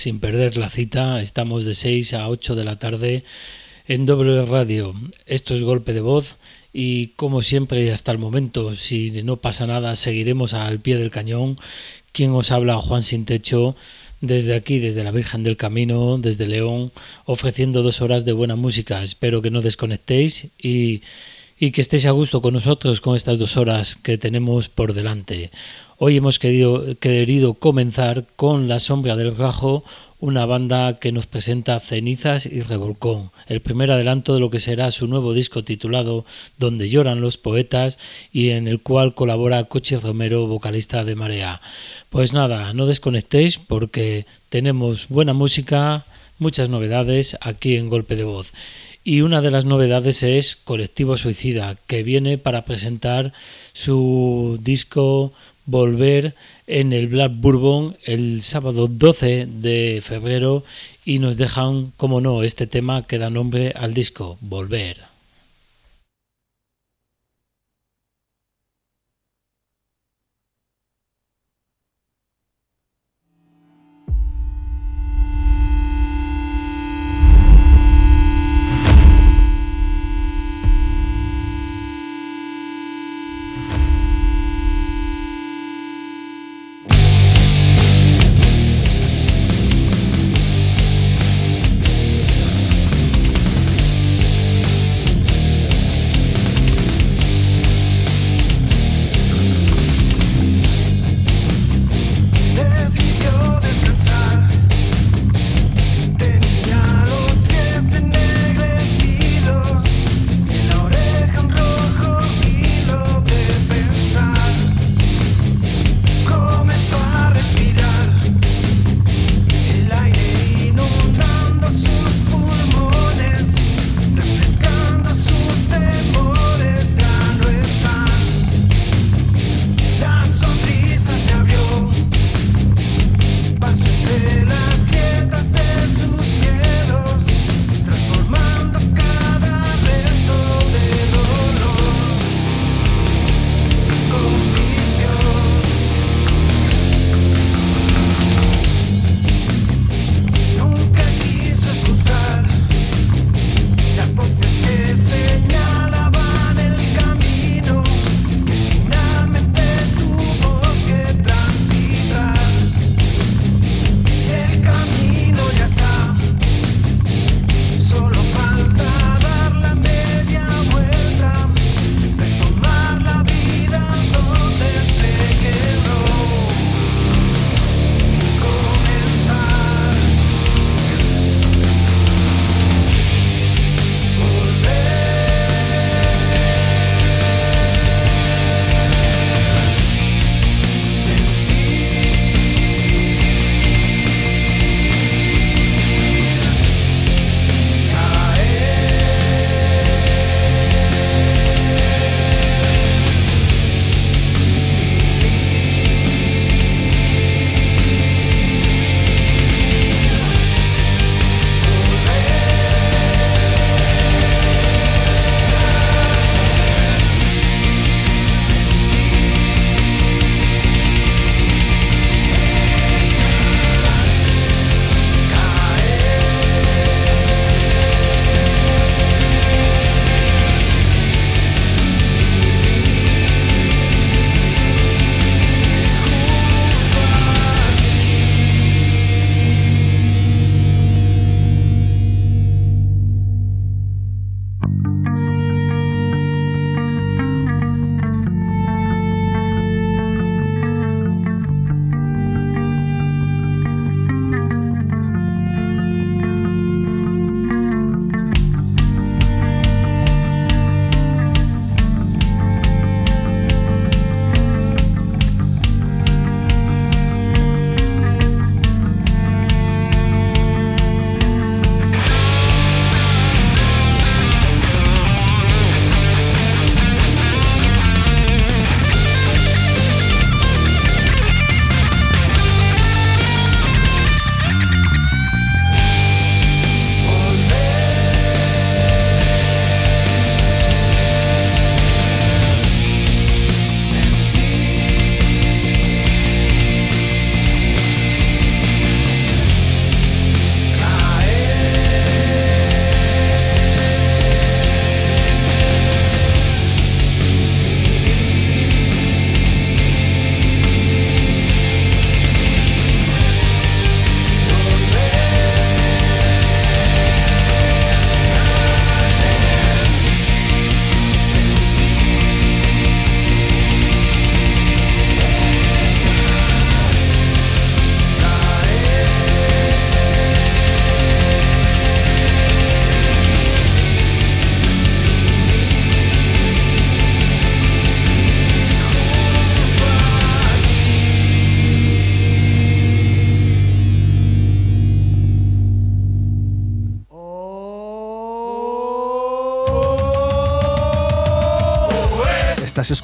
sin perder la cita. Estamos de 6 a 8 de la tarde en doble radio. Esto es golpe de voz y como siempre hasta el momento, si no pasa nada, seguiremos al pie del cañón. Quien os habla, Juan Sin Techo, desde aquí, desde la Virgen del Camino, desde León, ofreciendo dos horas de buena música. Espero que no desconectéis y, y que estéis a gusto con nosotros con estas dos horas que tenemos por delante. Hoy hemos querido, comenzar con La Sombra del Rajo, una banda que nos presenta Cenizas y Revolcón, el primer adelanto de lo que será su nuevo disco titulado Donde lloran los poetas y en el cual colabora Cochi Romero, vocalista de Marea. Pues nada, no desconectéis porque tenemos buena música, muchas novedades aquí en Golpe de Voz. Y una de las novedades es Colectivo Suicida, que viene para presentar su disco volver en el Black Bourbon el sábado 12 de febrero y nos dejan, como no, este tema que da nombre al disco, Volver.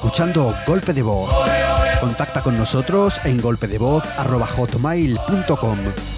Escuchando Golpe de Voz. Contacta con nosotros en golpedevoz.com.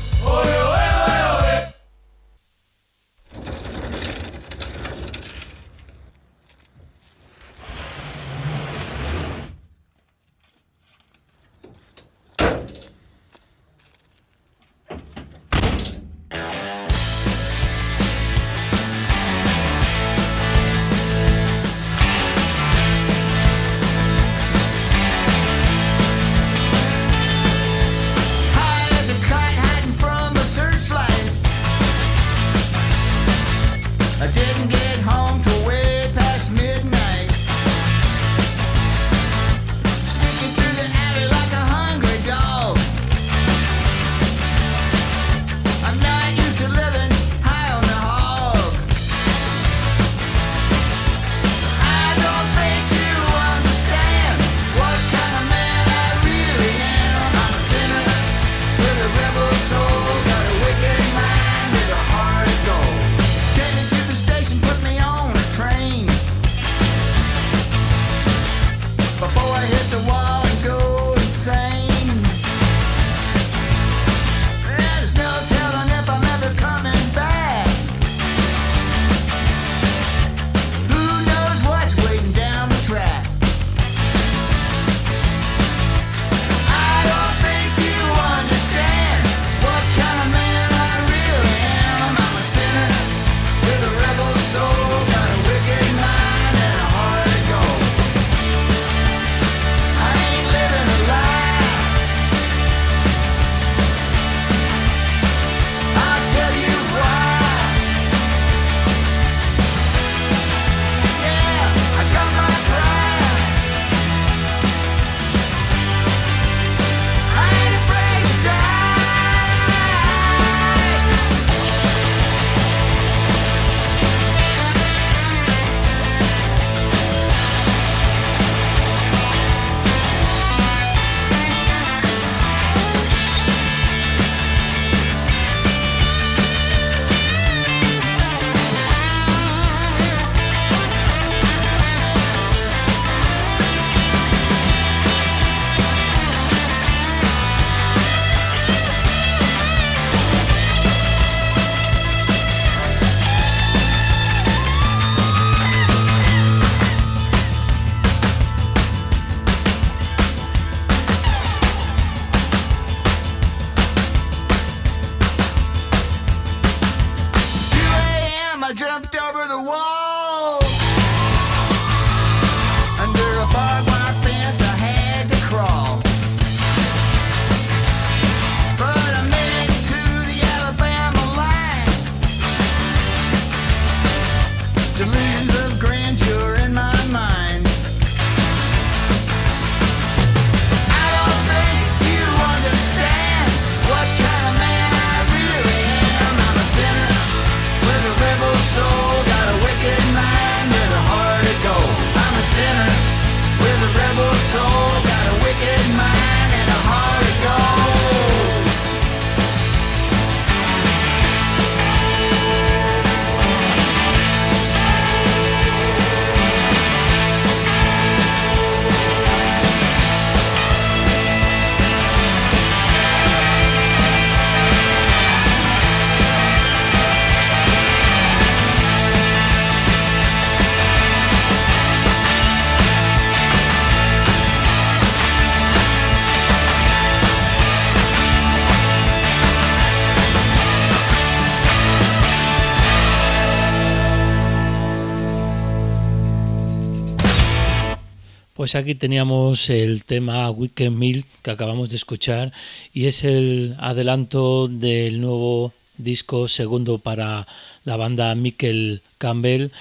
Pues aquí teníamos el tema Weekend Milk que acabamos de escuchar y es el adelanto del nuevo disco segundo para la banda Michael Campbell,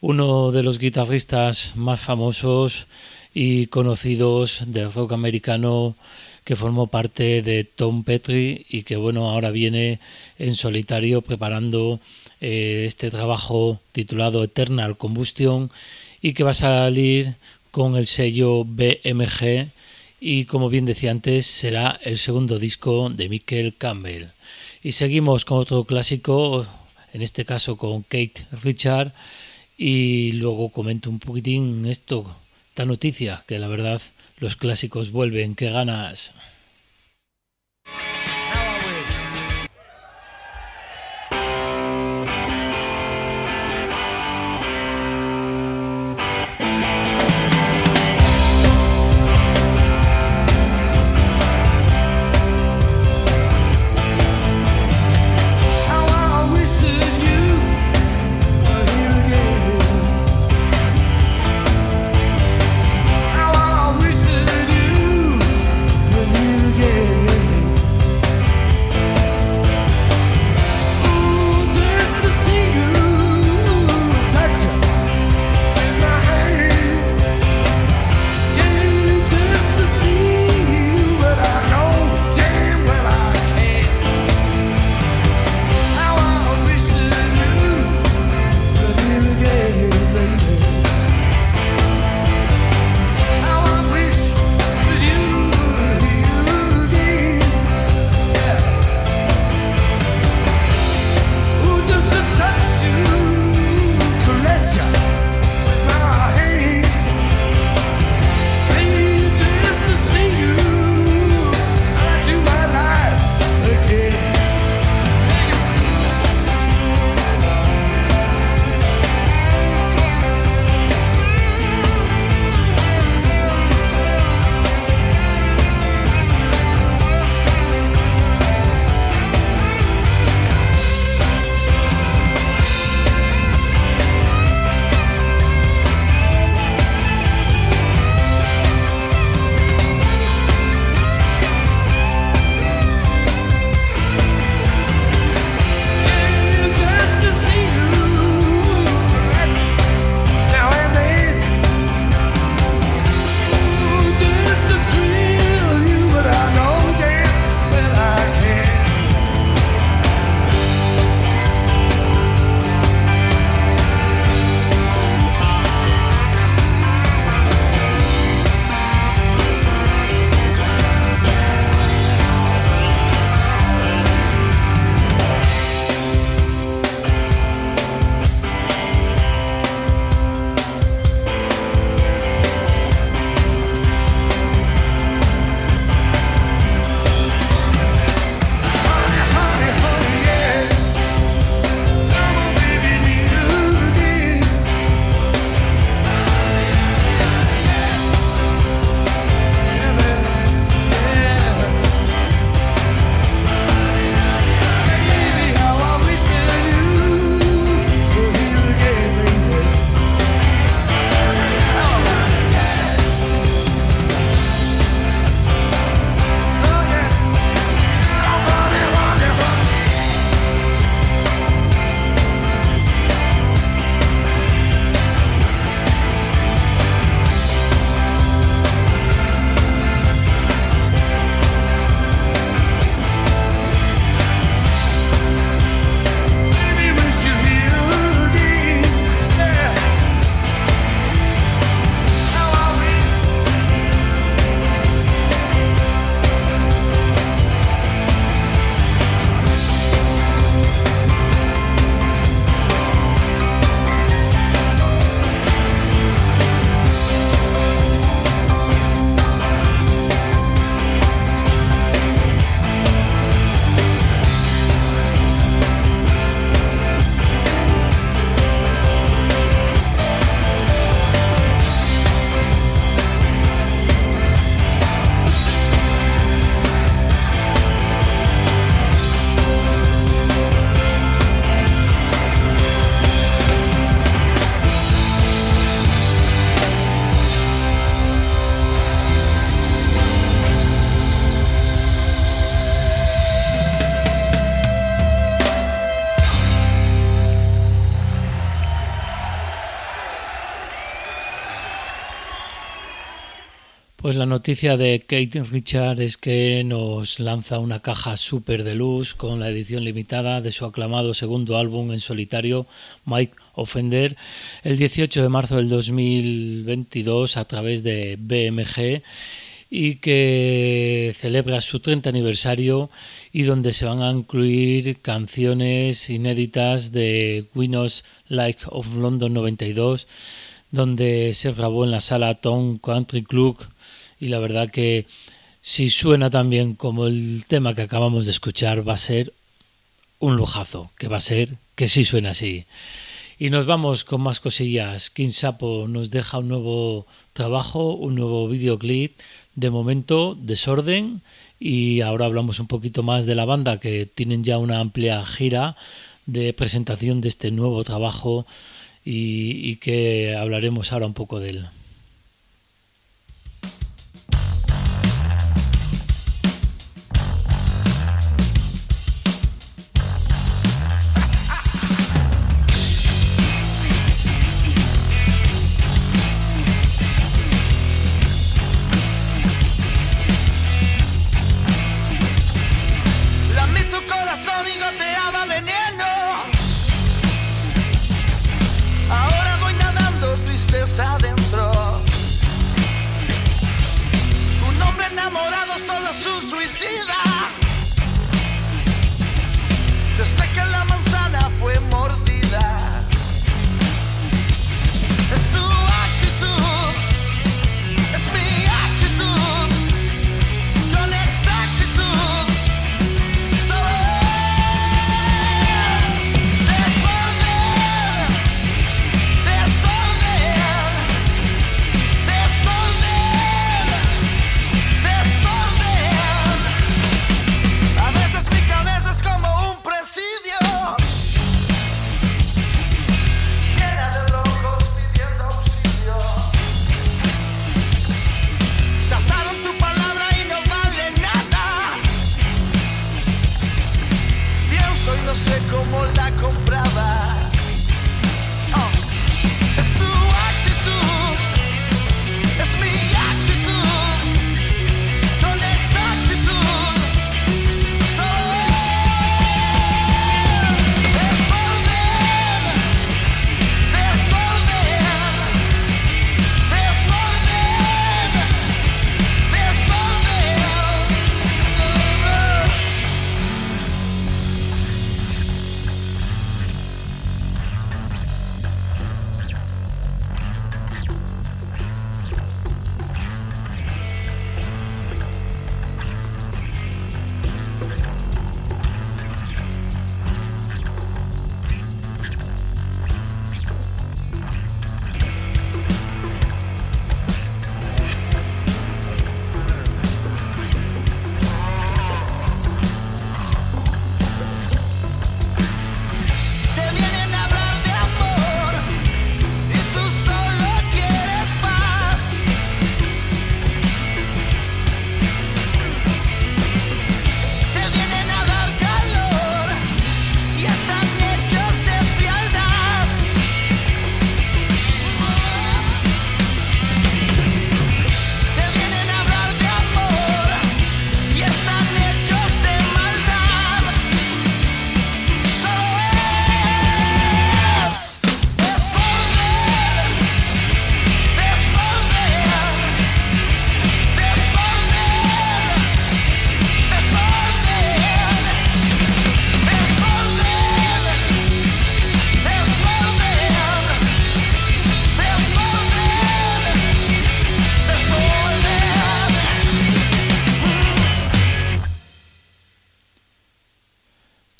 uno de los guitarristas más famosos y conocidos del rock americano que formó parte de Tom Petri y que bueno ahora viene en solitario preparando eh, este trabajo titulado Eternal Combustion y que va a salir con el sello BMG y como bien decía antes será el segundo disco de Michael Campbell. Y seguimos con otro clásico, en este caso con Kate Richard y luego comento un poquitín esto esta noticia, que la verdad los clásicos vuelven, qué ganas. Noticia de Kate Richard es que nos lanza una caja super de luz con la edición limitada de su aclamado segundo álbum en solitario, Mike Offender, el 18 de marzo del 2022 a través de BMG y que celebra su 30 aniversario y donde se van a incluir canciones inéditas de Winners Like of London 92 donde se grabó en la sala Tom Country Club y la verdad que si suena tan bien como el tema que acabamos de escuchar va a ser un lujazo, que va a ser que sí suena así. Y nos vamos con más cosillas. King Sapo nos deja un nuevo trabajo, un nuevo videoclip. De momento, desorden. Y ahora hablamos un poquito más de la banda, que tienen ya una amplia gira de presentación de este nuevo trabajo y, y que hablaremos ahora un poco de él.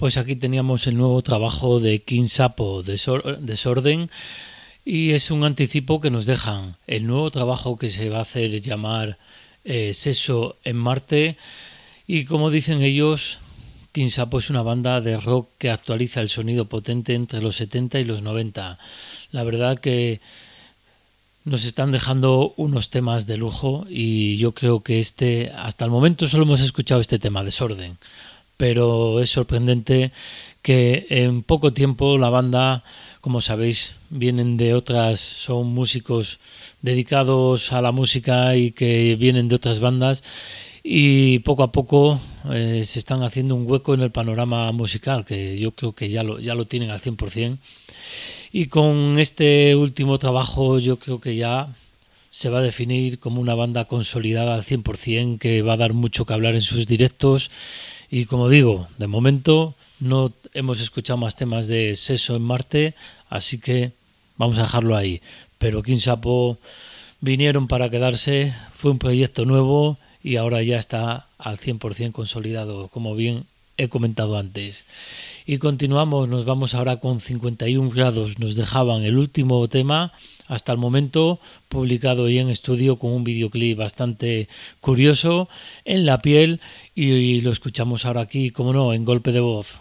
Pues aquí teníamos el nuevo trabajo de King Sapo, Desorden, y es un anticipo que nos dejan. El nuevo trabajo que se va a hacer llamar eh, Seso en Marte, y como dicen ellos, King Sapo es una banda de rock que actualiza el sonido potente entre los 70 y los 90. La verdad que nos están dejando unos temas de lujo y yo creo que este, hasta el momento solo hemos escuchado este tema, Desorden pero es sorprendente que en poco tiempo la banda, como sabéis, vienen de otras, son músicos dedicados a la música y que vienen de otras bandas y poco a poco eh, se están haciendo un hueco en el panorama musical, que yo creo que ya lo, ya lo tienen al 100%. Y con este último trabajo yo creo que ya se va a definir como una banda consolidada al 100%, que va a dar mucho que hablar en sus directos y como digo, de momento no hemos escuchado más temas de Seso en Marte, así que vamos a dejarlo ahí. pero King Sapo vinieron para quedarse, fue un proyecto nuevo y ahora ya está al 100% consolidado, como bien he comentado antes. Y continuamos, nos vamos ahora con 51 grados, nos dejaban el último tema hasta el momento publicado y en estudio con un videoclip bastante curioso en la piel y, lo escuchamos ahora aquí, como no, en golpe de voz.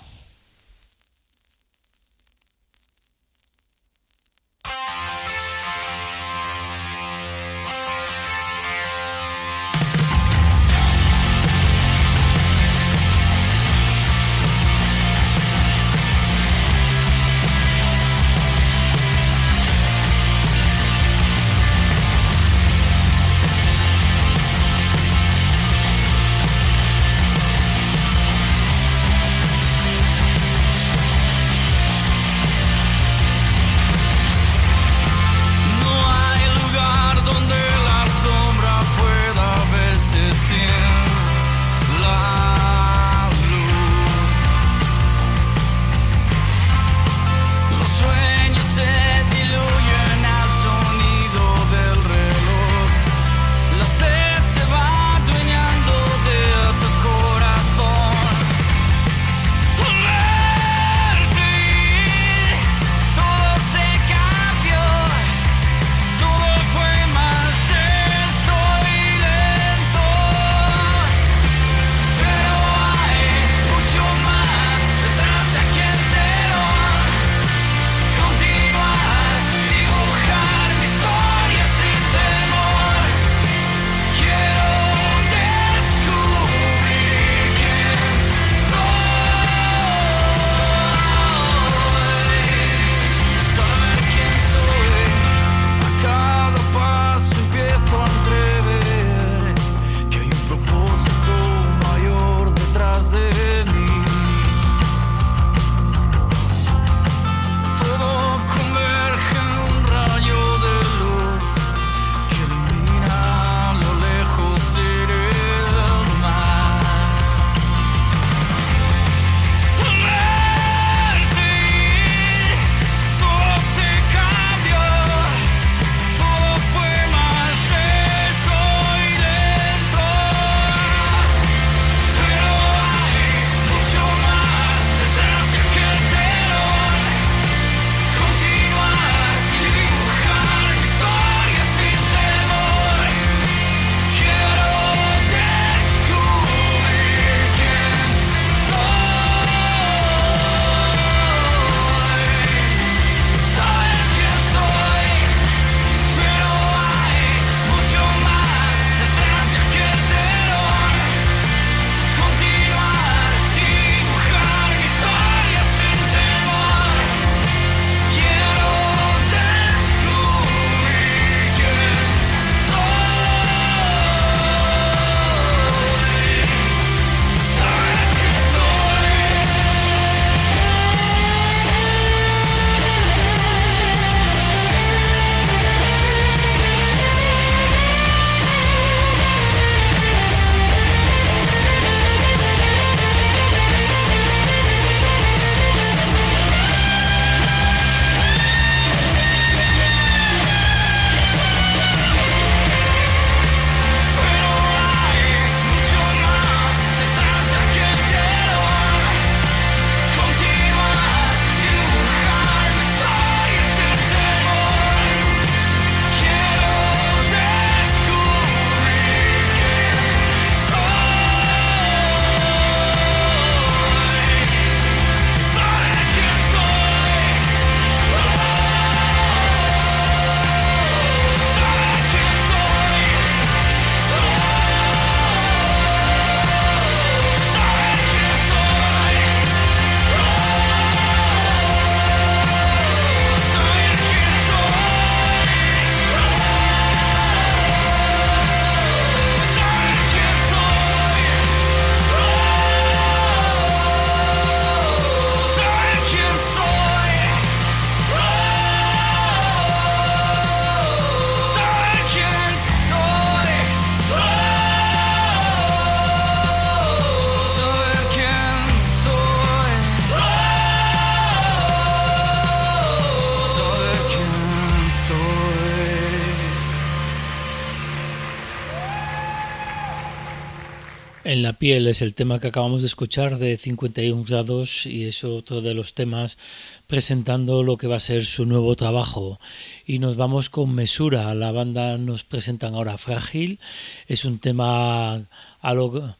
Es el tema que acabamos de escuchar de 51 grados y es otro de los temas presentando lo que va a ser su nuevo trabajo. Y nos vamos con Mesura, la banda nos presentan ahora Frágil, es un tema a lo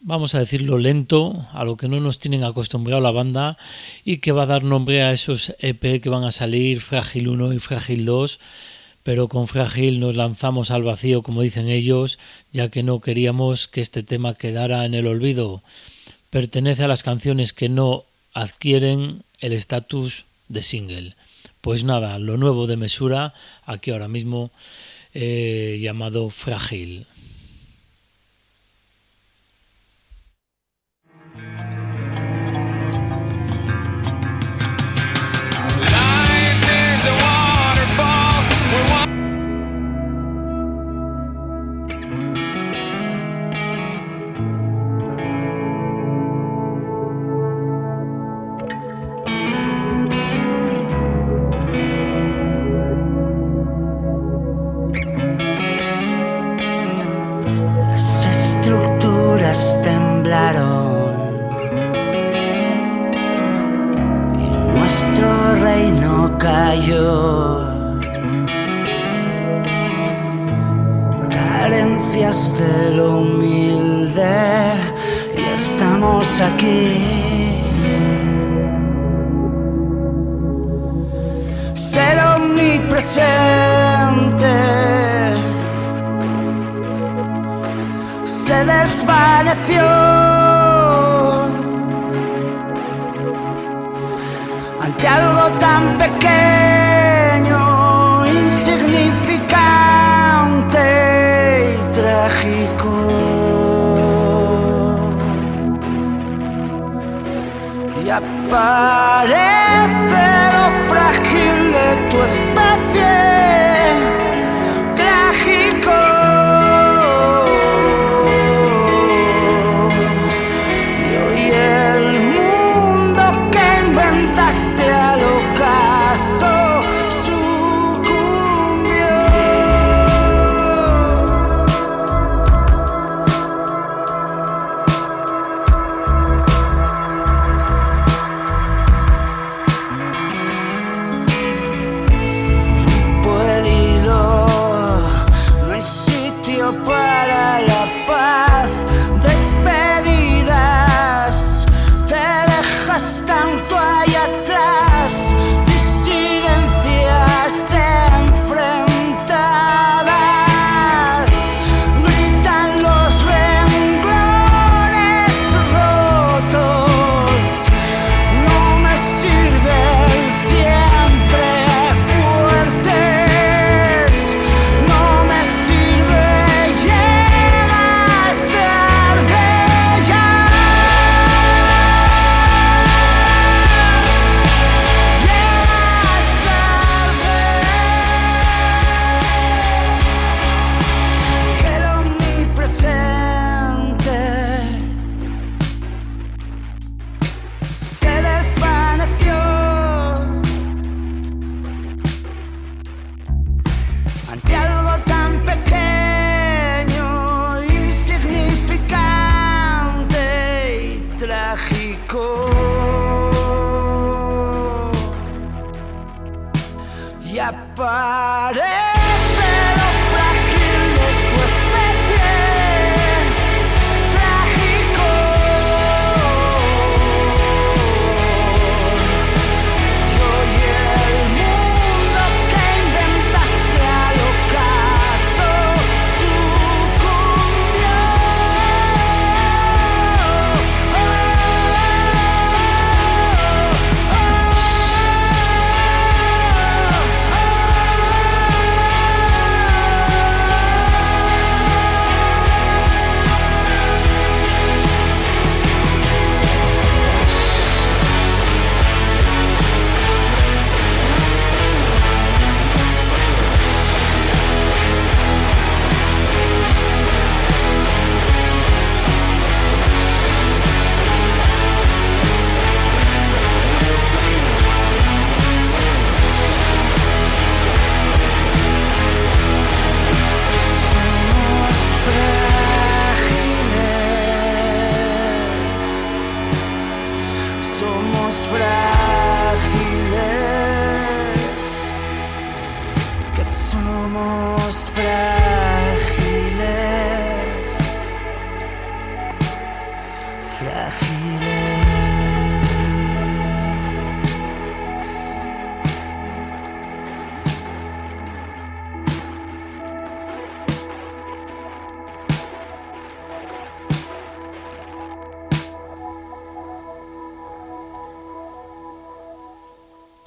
vamos a decirlo lento, a lo que no nos tienen acostumbrado la banda y que va a dar nombre a esos EP que van a salir Frágil 1 y Frágil 2 pero con Frágil nos lanzamos al vacío, como dicen ellos, ya que no queríamos que este tema quedara en el olvido. Pertenece a las canciones que no adquieren el estatus de single. Pues nada, lo nuevo de Mesura, aquí ahora mismo, eh, llamado Frágil.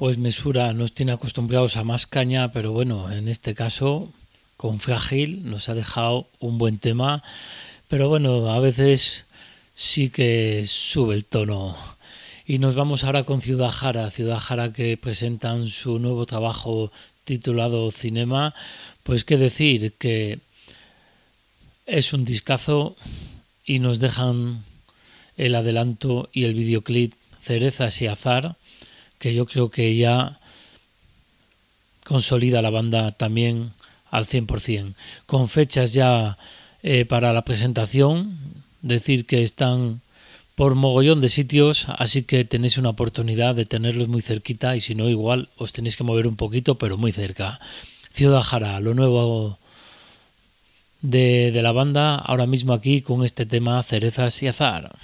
Pues Mesura nos tiene acostumbrados a más caña, pero bueno, en este caso con Frágil nos ha dejado un buen tema, pero bueno, a veces sí que sube el tono. Y nos vamos ahora con Ciudad Jara, Ciudad Jara que presentan su nuevo trabajo titulado Cinema, pues qué decir que es un discazo y nos dejan el adelanto y el videoclip Cerezas y Azar que yo creo que ya consolida la banda también al 100%, con fechas ya eh, para la presentación, decir que están por mogollón de sitios, así que tenéis una oportunidad de tenerlos muy cerquita y si no igual os tenéis que mover un poquito, pero muy cerca. Ciudad Jara, lo nuevo de, de la banda, ahora mismo aquí con este tema Cerezas y Azar.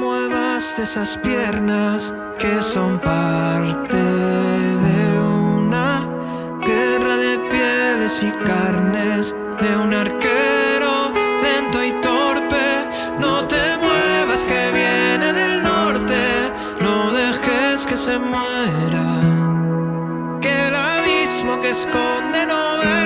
De esas piernas que son parte de una guerra de pieles y carnes, de un arquero lento y torpe. No te muevas que viene del norte, no dejes que se muera, que el abismo que esconde no Y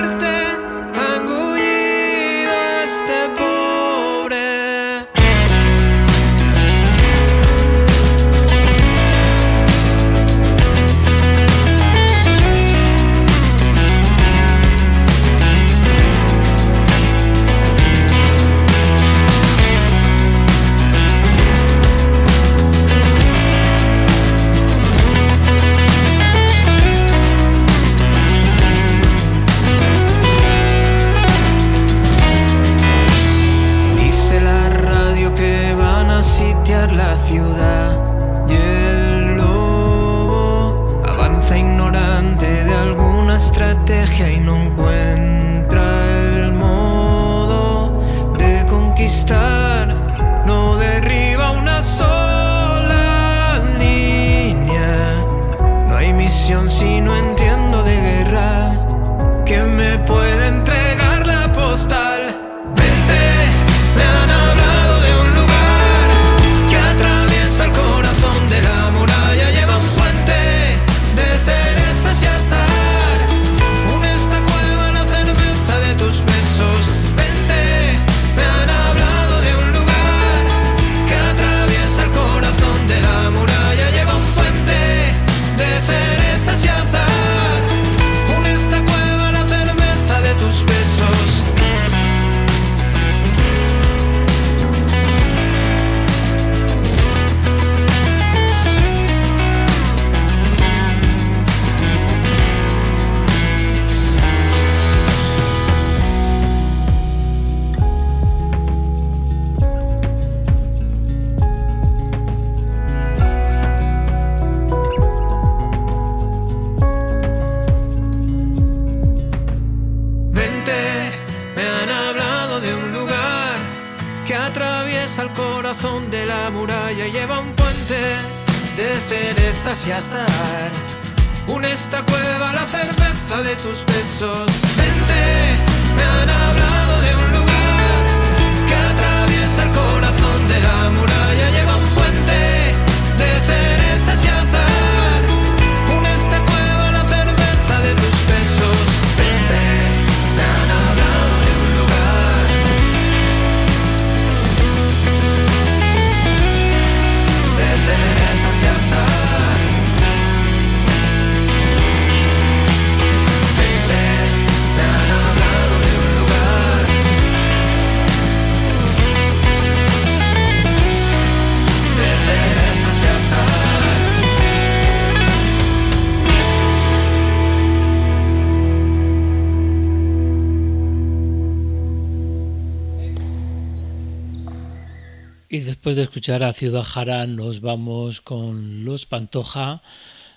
a Ciudad Jara nos vamos con Los Pantoja,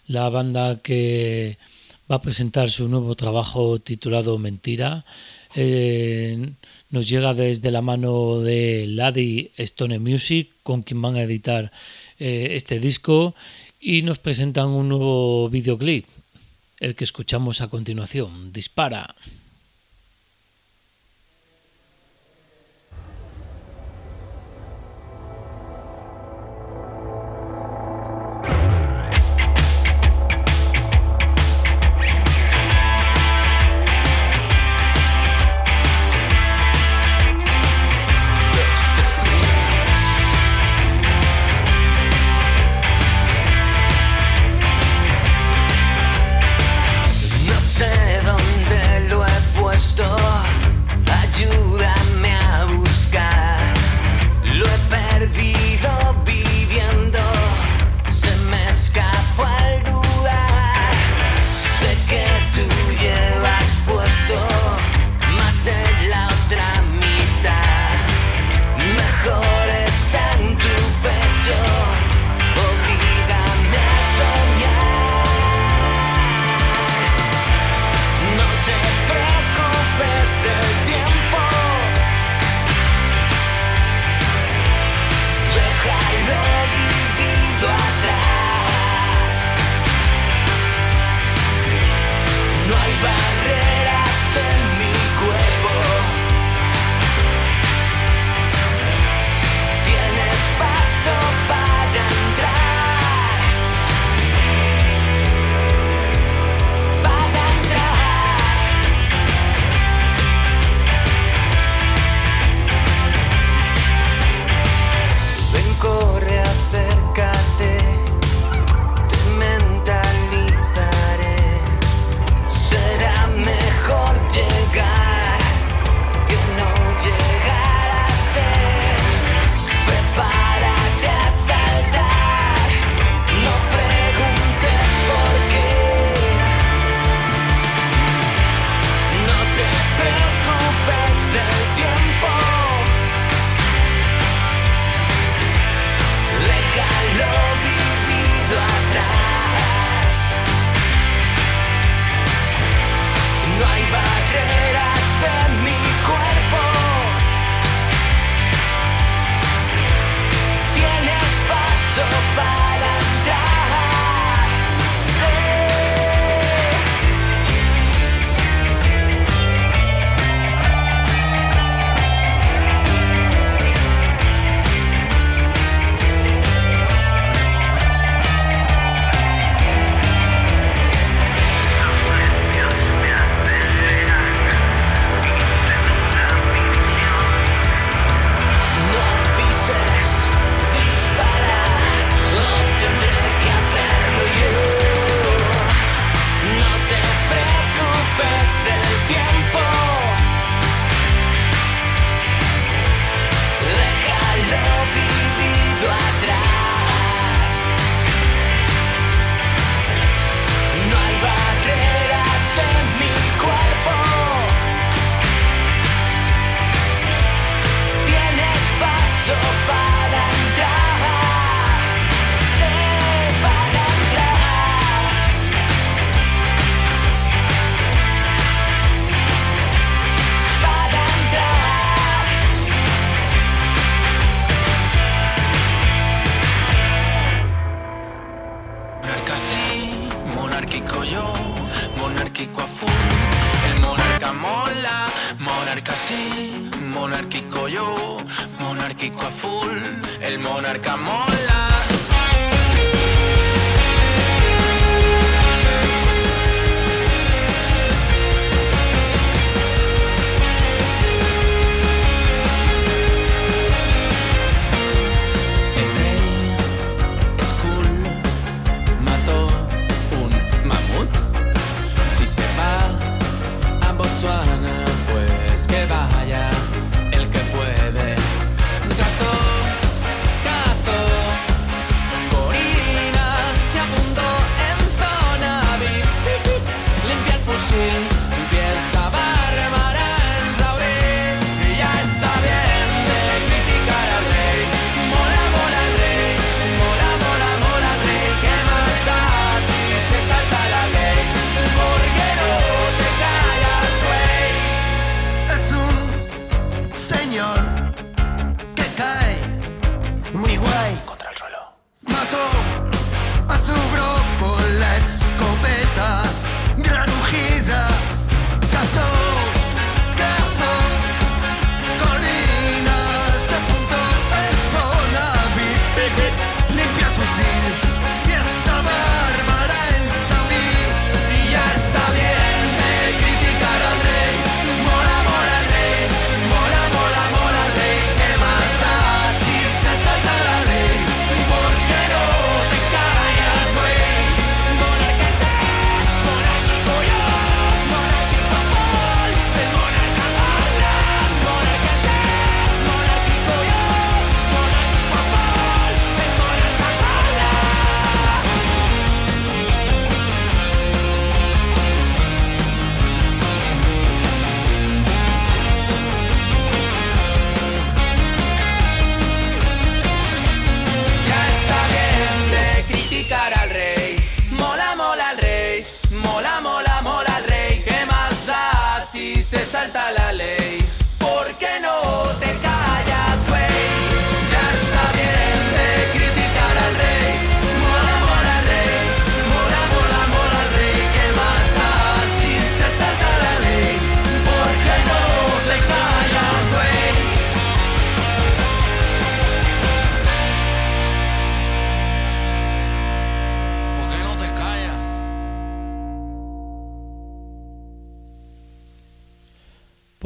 la banda que va a presentar su nuevo trabajo titulado Mentira. Eh, nos llega desde la mano de Lady Stone Music, con quien van a editar eh, este disco, y nos presentan un nuevo videoclip, el que escuchamos a continuación. Dispara.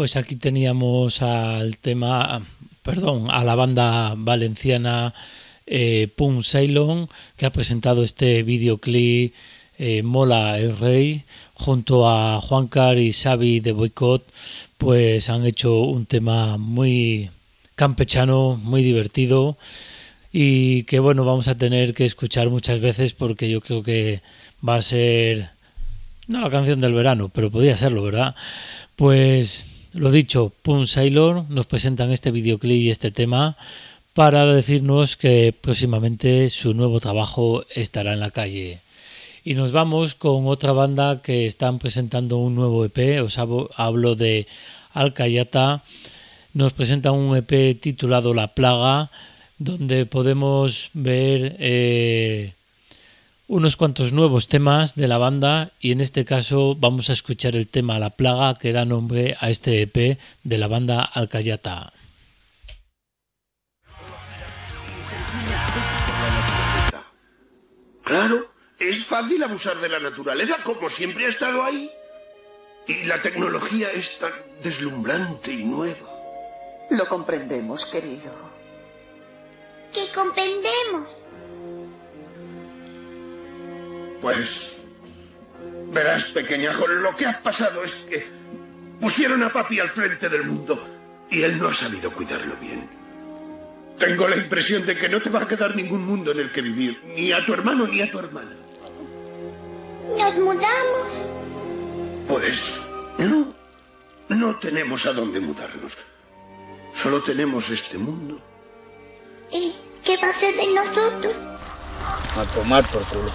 Pues aquí teníamos al tema, perdón, a la banda valenciana eh, Pum Ceylon, que ha presentado este videoclip eh, Mola el Rey, junto a Juancar y Xavi de Boicot, pues han hecho un tema muy campechano, muy divertido y que bueno, vamos a tener que escuchar muchas veces porque yo creo que va a ser no la canción del verano, pero podría serlo, ¿verdad? Pues lo dicho, Pun Sailor nos presentan este videoclip y este tema para decirnos que próximamente su nuevo trabajo estará en la calle. Y nos vamos con otra banda que están presentando un nuevo EP, os hablo de Alcayata. Nos presentan un EP titulado La Plaga, donde podemos ver eh, unos cuantos nuevos temas de la banda y en este caso vamos a escuchar el tema La Plaga que da nombre a este EP de la banda Alcayata. Claro, es fácil abusar de la naturaleza, como siempre ha estado ahí. Y la tecnología es tan deslumbrante y nueva. Lo comprendemos, querido. ¿Qué comprendemos? Pues... Verás, pequeñajo, lo que ha pasado es que pusieron a papi al frente del mundo y él no ha sabido cuidarlo bien. Tengo la impresión de que no te va a quedar ningún mundo en el que vivir, ni a tu hermano ni a tu hermana. ¿Nos mudamos? Pues no, no tenemos a dónde mudarnos. Solo tenemos este mundo. ¿Y qué va a ser de nosotros? A tomar por culo.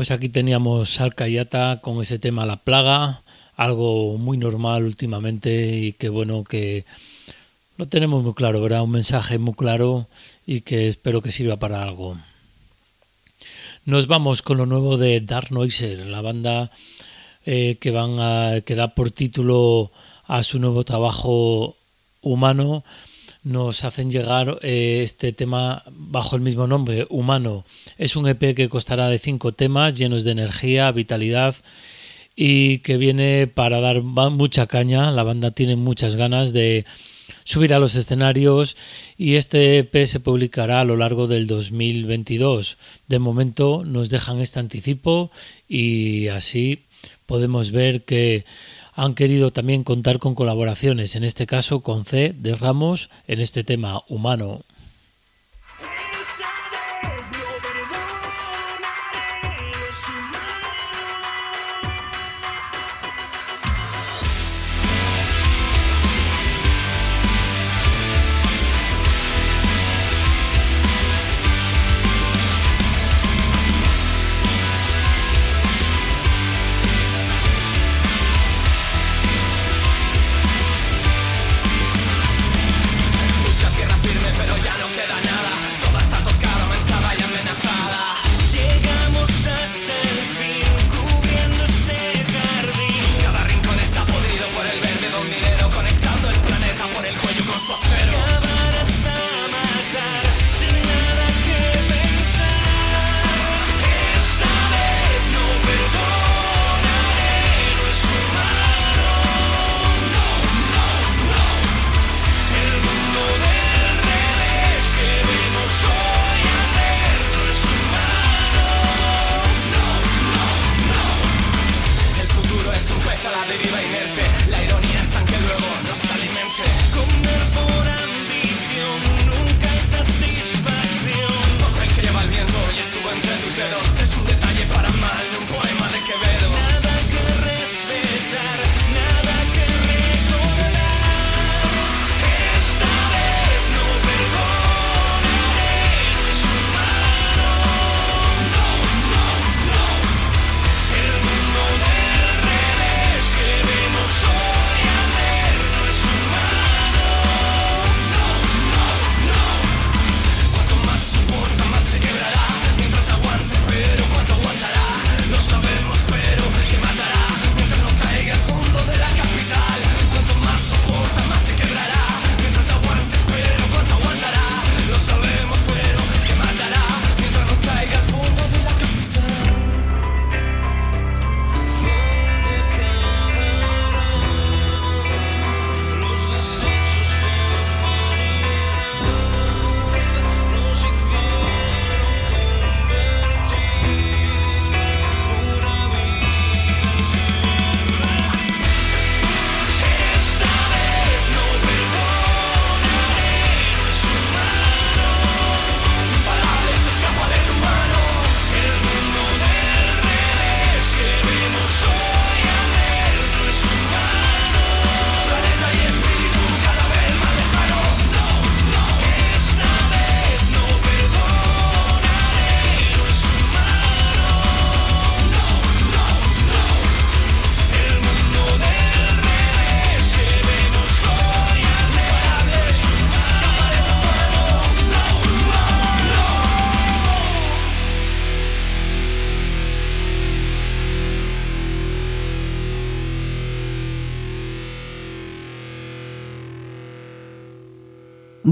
Pues aquí teníamos Sal Cayata con ese tema La Plaga, algo muy normal últimamente y que bueno que lo tenemos muy claro, ¿verdad? Un mensaje muy claro y que espero que sirva para algo. Nos vamos con lo nuevo de Dark Noiser, la banda eh, que van a que da por título a su nuevo trabajo humano. Nos hacen llegar eh, este tema bajo el mismo nombre, Humano. Es un EP que costará de cinco temas llenos de energía, vitalidad y que viene para dar mucha caña. La banda tiene muchas ganas de subir a los escenarios y este EP se publicará a lo largo del 2022. De momento nos dejan este anticipo y así podemos ver que han querido también contar con colaboraciones, en este caso con C de Ramos en este tema humano.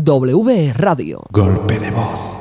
W Radio. Golpe de voz.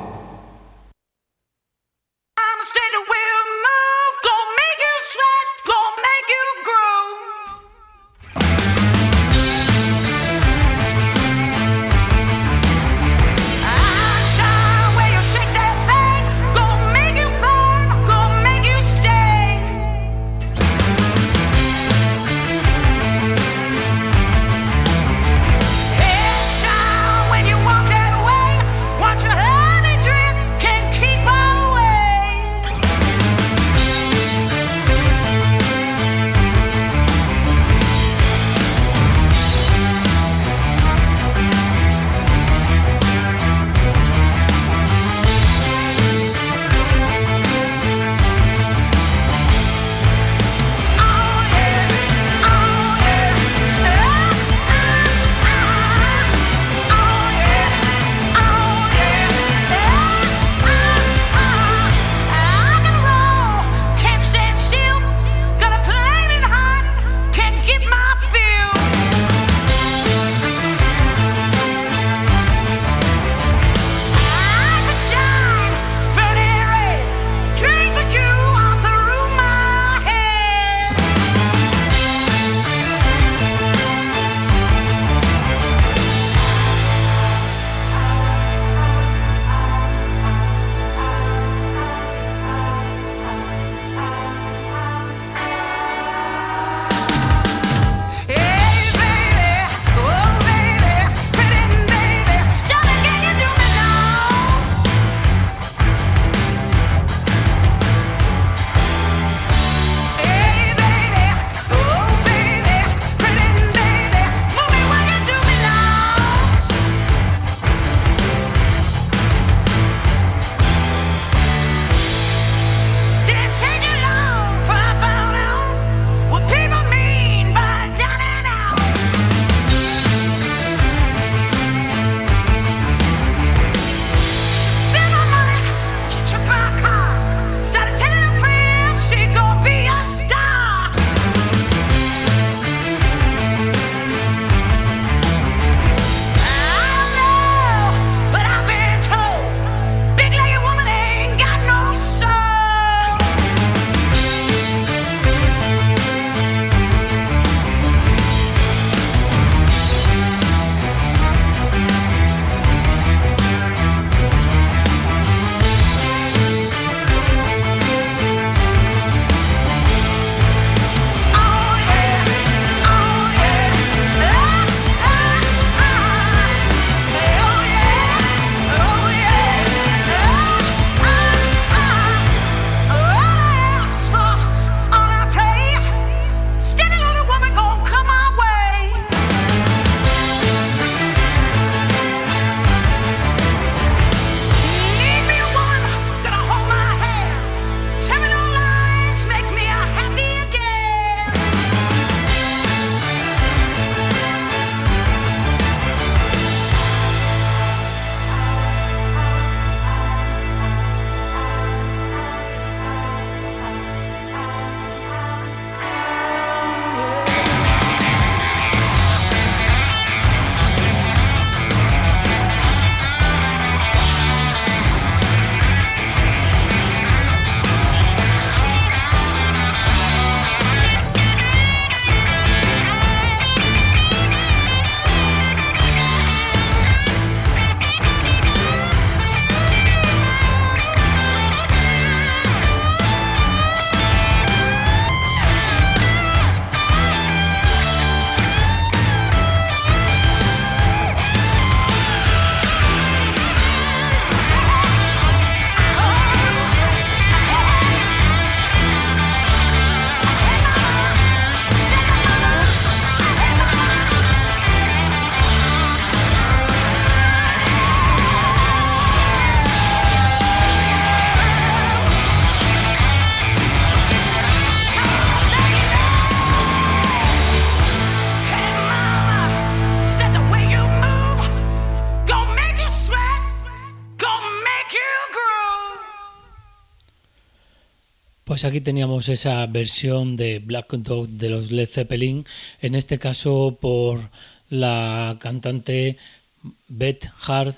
Pues aquí teníamos esa versión de Black Dog de los Led Zeppelin, en este caso por la cantante Beth Hart,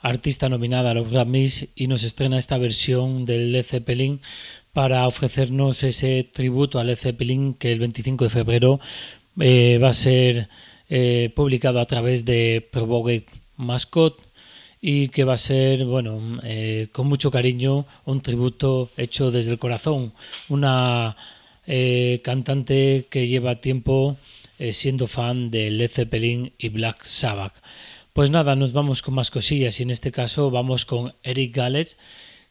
artista nominada a los Grammys, y nos estrena esta versión del Led Zeppelin para ofrecernos ese tributo a Led Zeppelin que el 25 de febrero eh, va a ser eh, publicado a través de Provoke Mascot y que va a ser, bueno, eh, con mucho cariño, un tributo hecho desde el corazón. Una eh, cantante que lleva tiempo eh, siendo fan de Led Zeppelin y Black Sabbath. Pues nada, nos vamos con más cosillas y en este caso vamos con Eric Gallets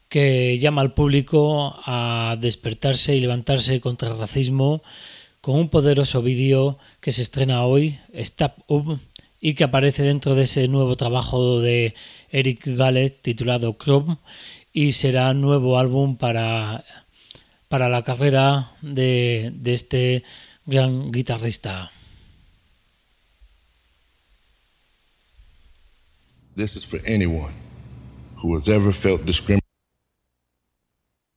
que llama al público a despertarse y levantarse contra el racismo con un poderoso vídeo que se estrena hoy, Stop Up, y que aparece dentro de ese nuevo trabajo de Eric Gallet titulado Chrome y será nuevo álbum para, la carrera de, este gran guitarrista. This is for anyone who has ever felt,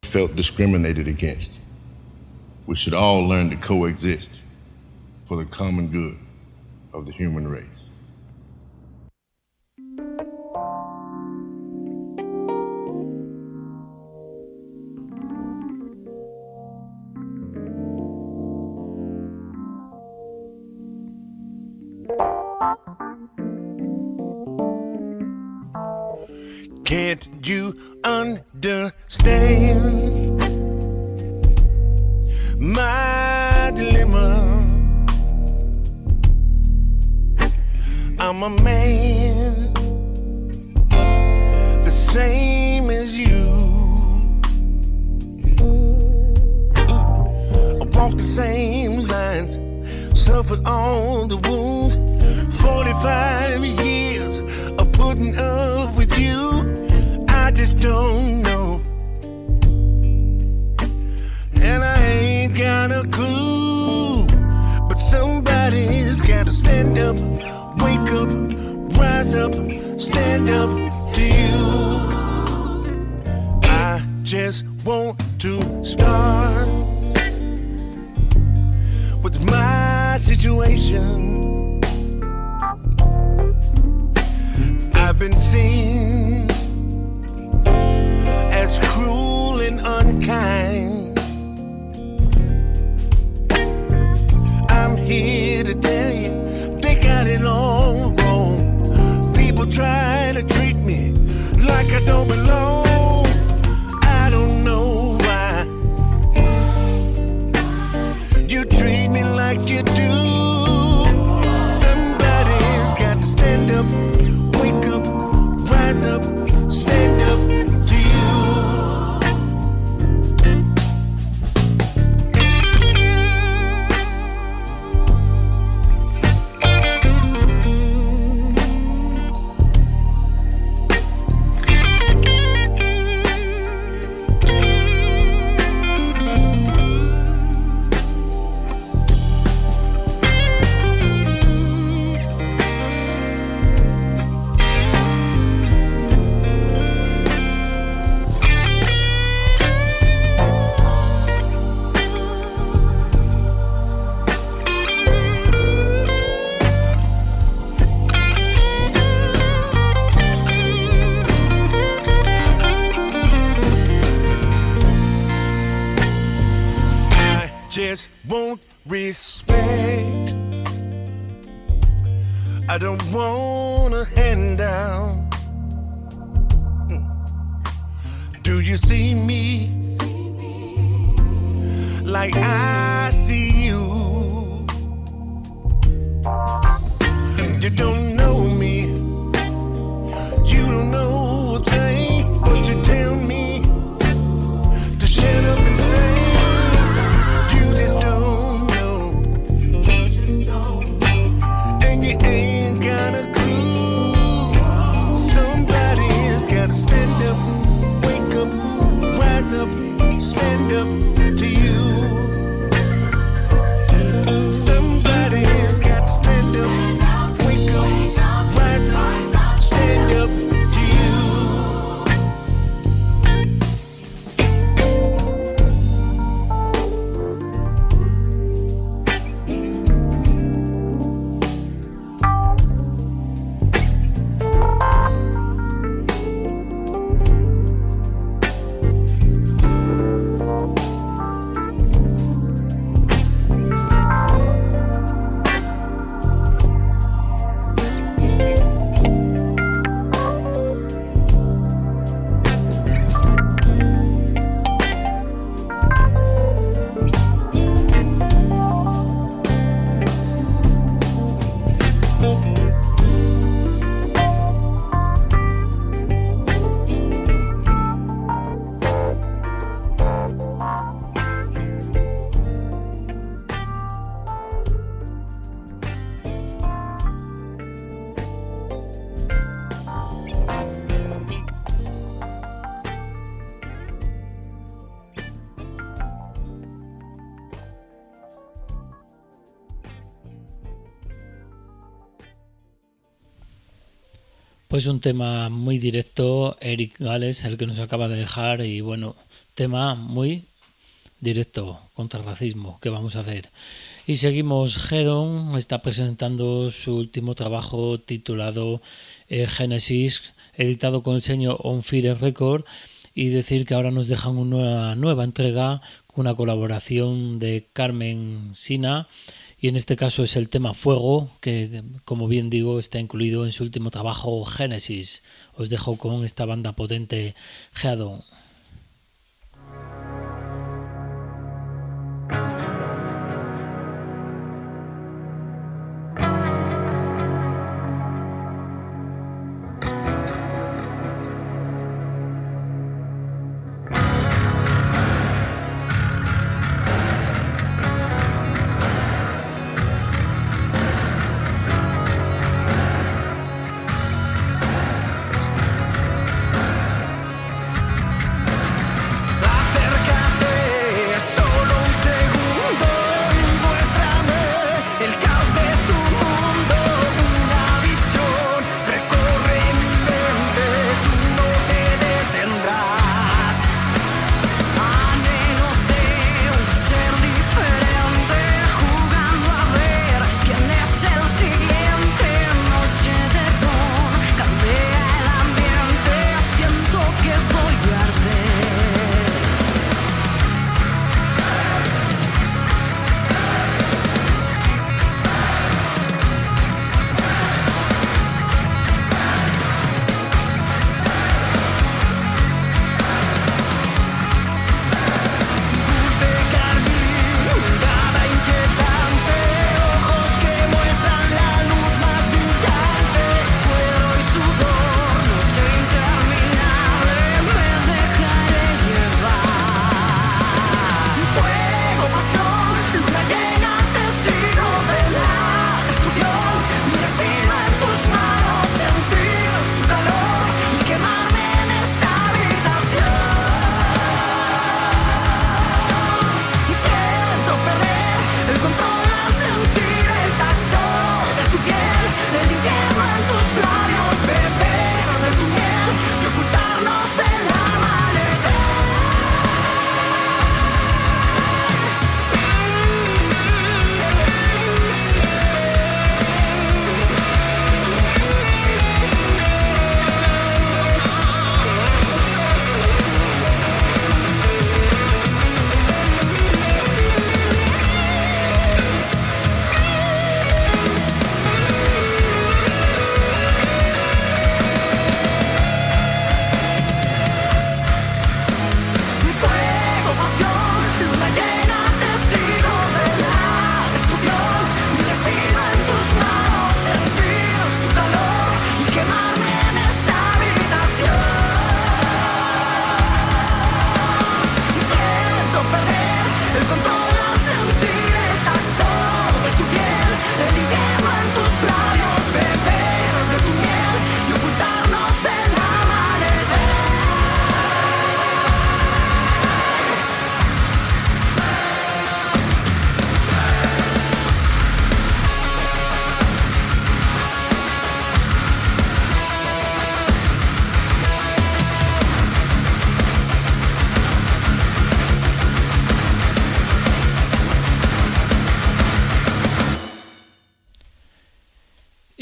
felt discriminated against. We should all learn to coexist for the common good of the human race. Can't you understand my dilemma? I'm a man, the same as you. I walk the same lines, suffered all the wounds. 45 years of putting up with don't know. And I ain't got a clue. But somebody's gotta stand up, wake up, rise up, stand up to you. I just want to start with my situation. I've been seen unkind. I'm here to tell you, they got it all wrong. People try to treat me like I don't belong. Peace. Pues un tema muy directo, Eric Gales, el que nos acaba de dejar, y bueno, tema muy directo contra el racismo, ¿qué vamos a hacer? Y seguimos, Hedon está presentando su último trabajo titulado eh, Genesis, editado con el sello On Fire Record, y decir que ahora nos dejan una nueva entrega con una colaboración de Carmen Sina, y en este caso es el tema Fuego, que como bien digo está incluido en su último trabajo Genesis. Os dejo con esta banda potente Geadon.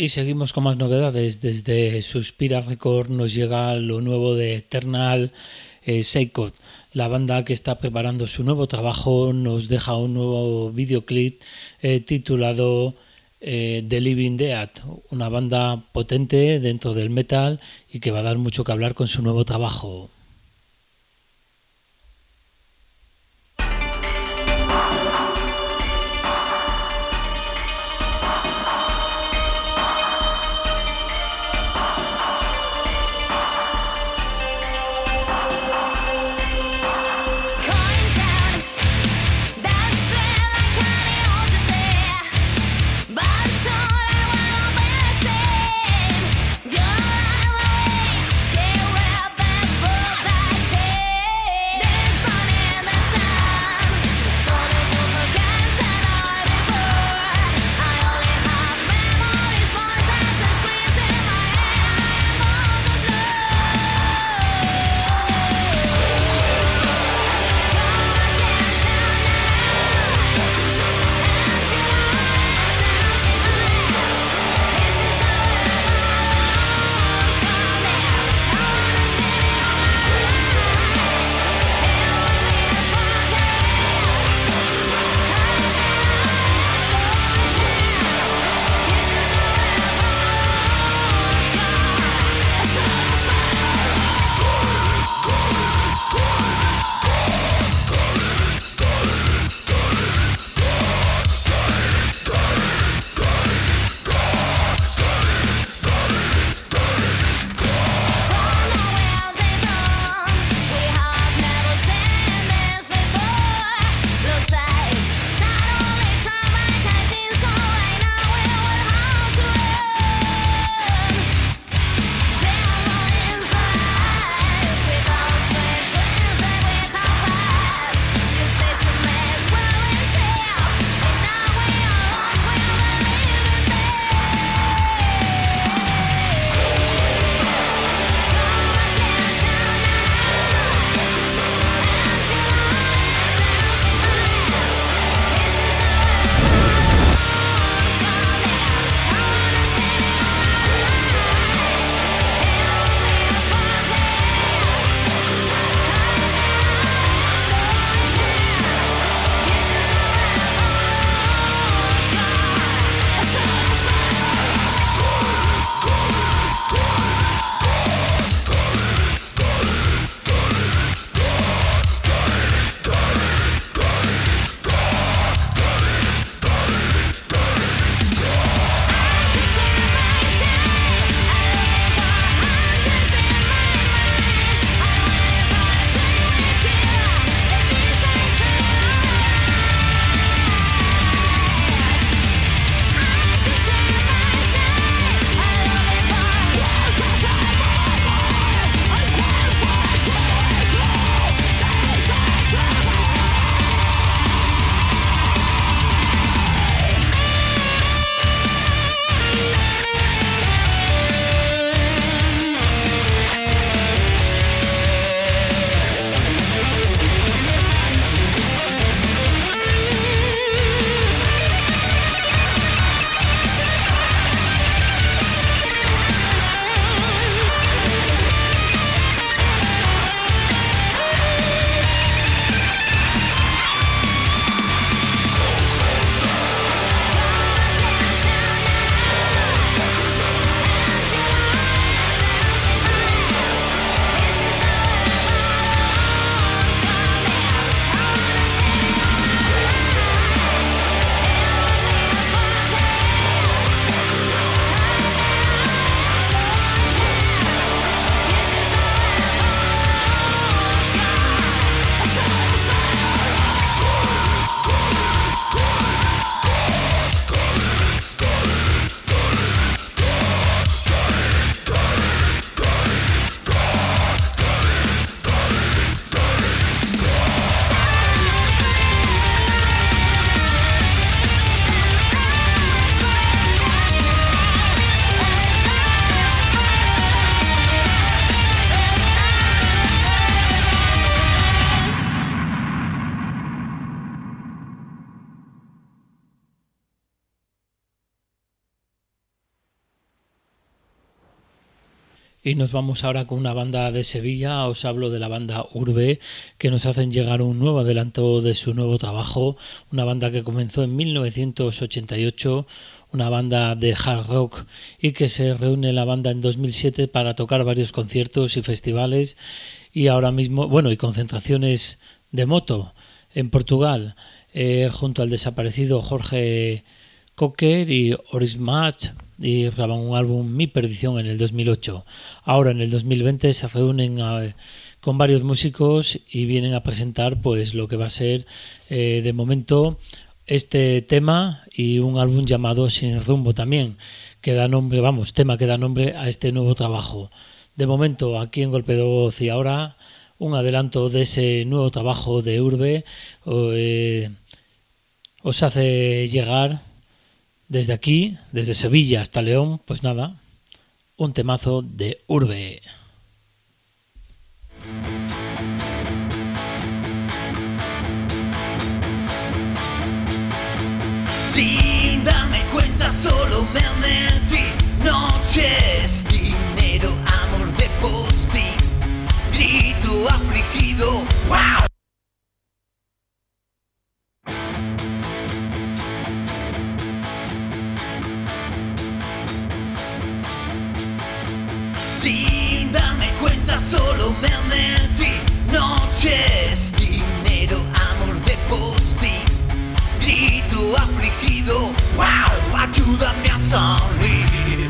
Y seguimos con más novedades. Desde Suspira Record nos llega lo nuevo de Eternal eh, Seikot. La banda que está preparando su nuevo trabajo nos deja un nuevo videoclip eh, titulado eh, The Living Dead, una banda potente dentro del metal y que va a dar mucho que hablar con su nuevo trabajo. Y nos vamos ahora con una banda de Sevilla, os hablo de la banda Urbe, que nos hacen llegar un nuevo adelanto de su nuevo trabajo, una banda que comenzó en 1988, una banda de hard rock y que se reúne la banda en 2007 para tocar varios conciertos y festivales. Y ahora mismo, bueno, y concentraciones de moto en Portugal, eh, junto al desaparecido Jorge Cocker y Oris Match y graban un álbum Mi Perdición en el 2008. Ahora en el 2020 se reúnen eh, con varios músicos y vienen a presentar pues lo que va a ser eh, de momento este tema y un álbum llamado Sin Rumbo también, que da nombre, vamos, tema que da nombre a este nuevo trabajo. De momento aquí en Golpe de Voz y ahora un adelanto de ese nuevo trabajo de Urbe eh, os hace llegar desde aquí, desde Sevilla hasta León, pues nada, un temazo de Urbe. Sin darme cuenta solo me metí Noches, dinero, amor de posting Grito afligido, ayúdame a salir.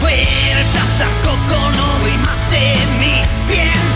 Puertas a coco, no doy más de mí. Bien.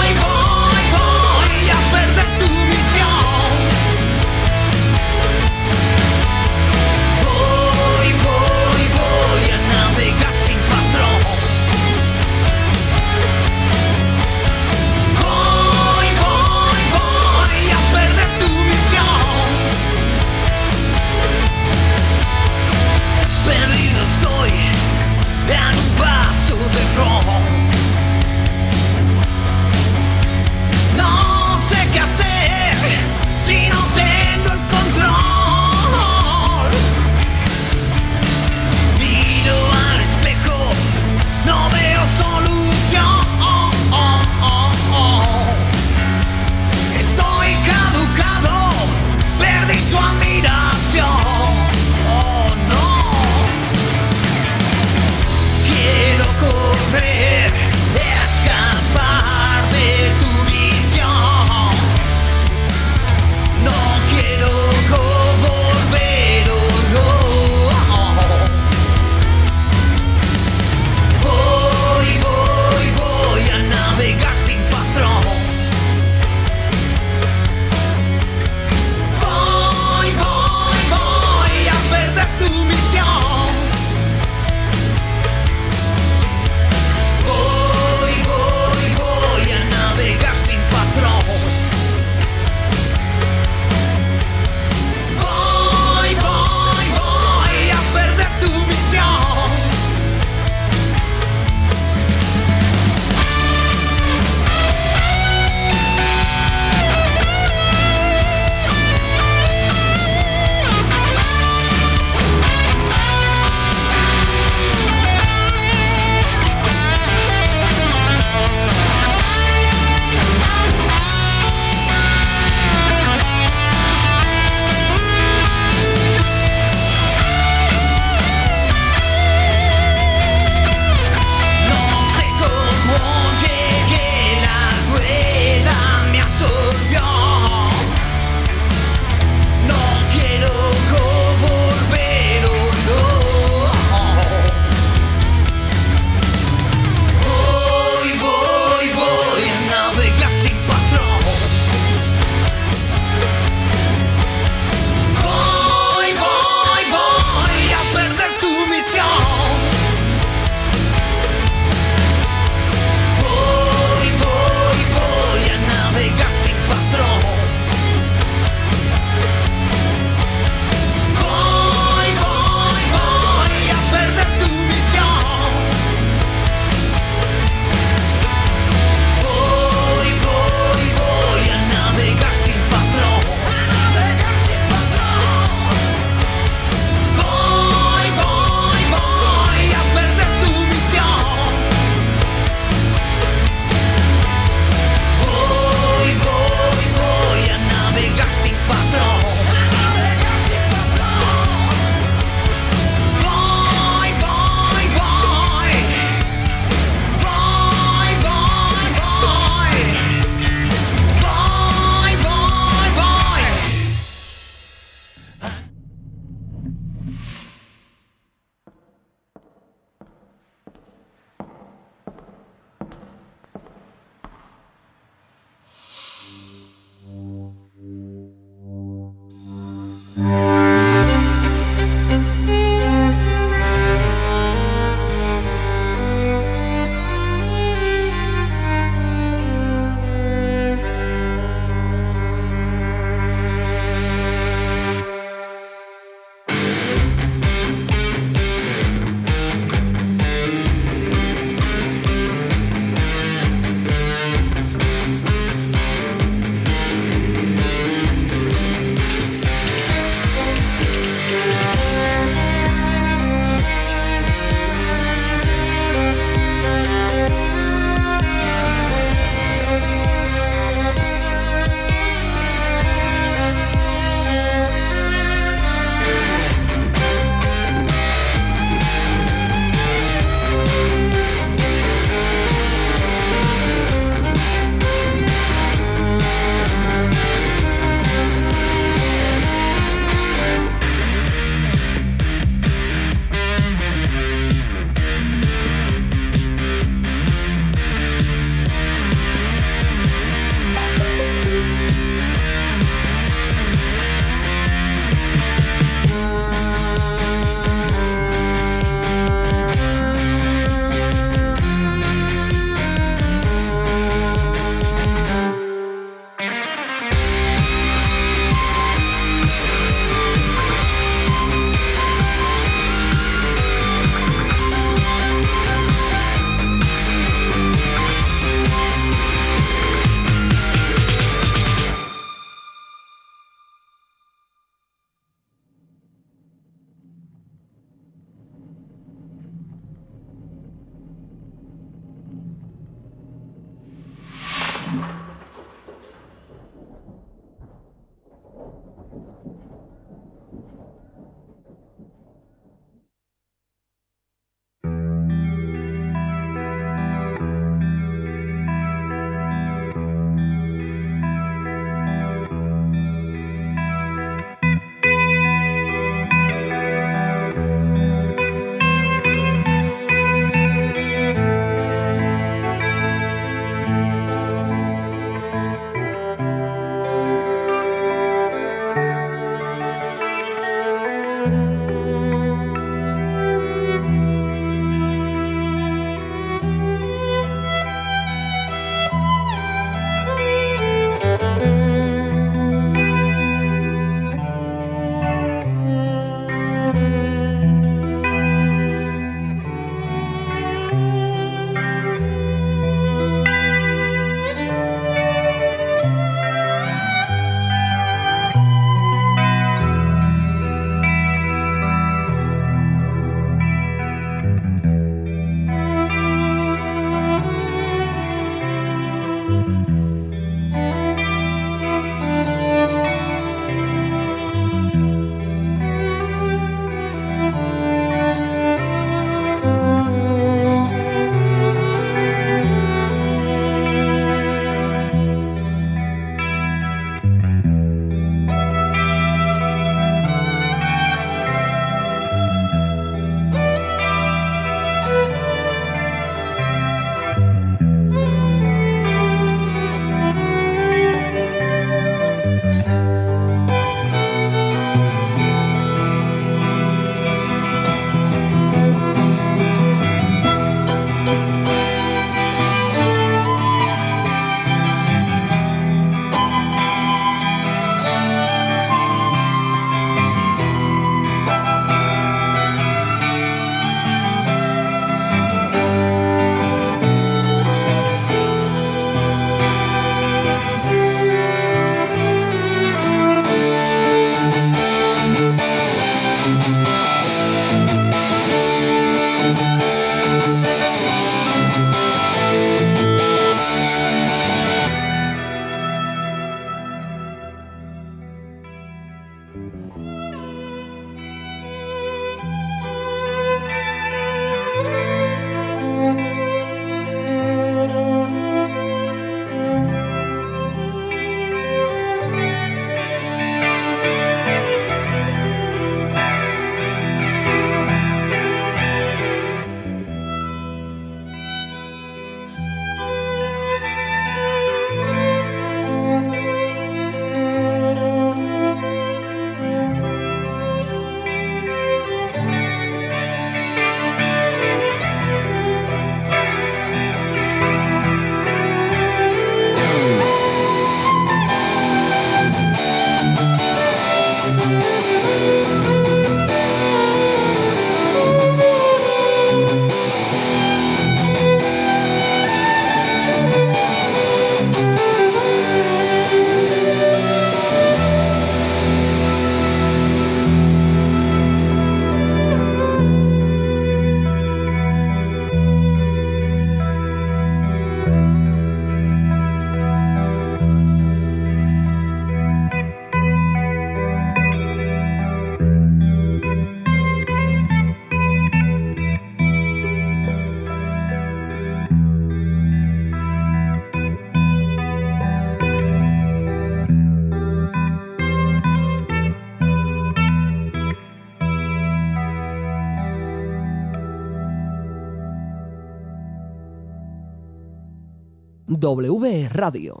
W Radio.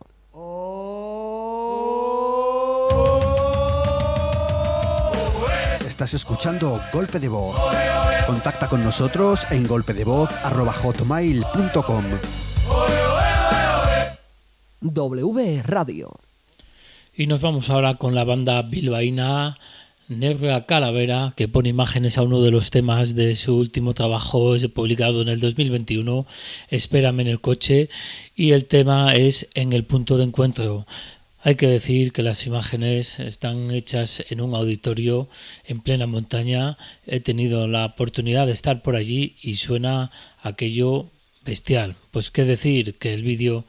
Estás escuchando Golpe de Voz. Contacta con nosotros en golpedevoz.com. W Radio. Y nos vamos ahora con la banda bilbaína Negra Calavera, que pone imágenes a uno de los temas de su último trabajo publicado en el 2021, Espérame en el coche, y el tema es En el punto de encuentro. Hay que decir que las imágenes están hechas en un auditorio en plena montaña. He tenido la oportunidad de estar por allí y suena aquello bestial. Pues qué decir que el vídeo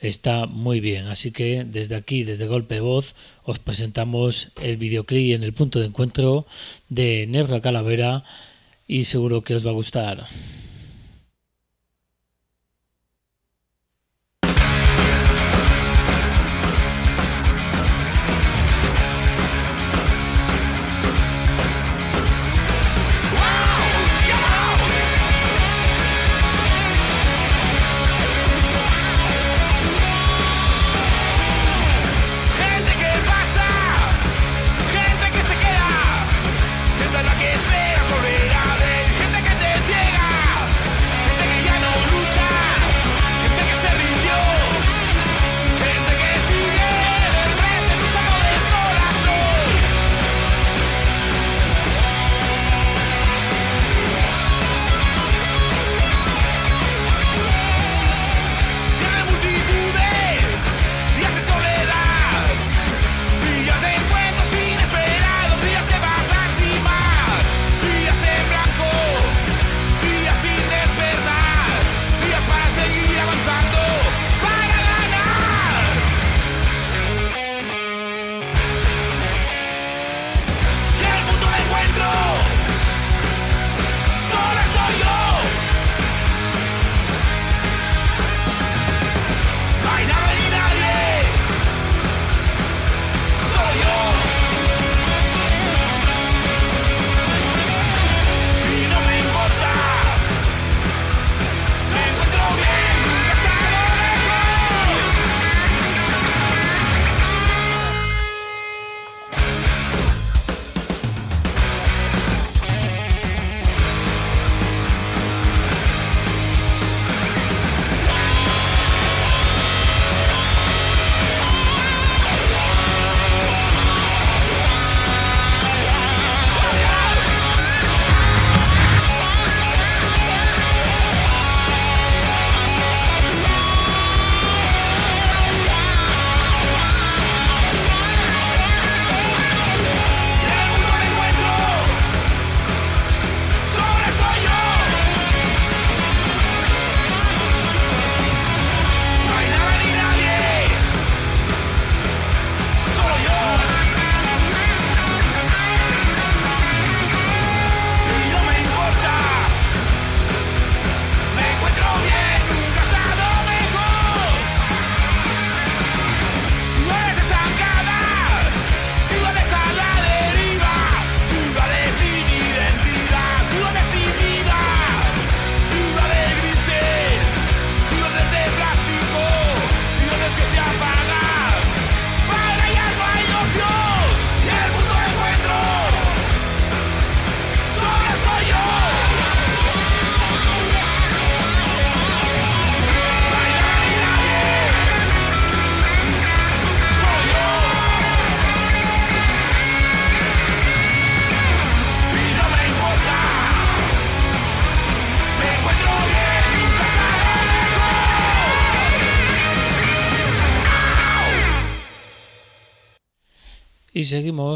está muy bien. Así que desde aquí, desde Golpe de Voz, os presentamos el videoclip en el punto de encuentro de Negra Calavera y seguro que os va a gustar.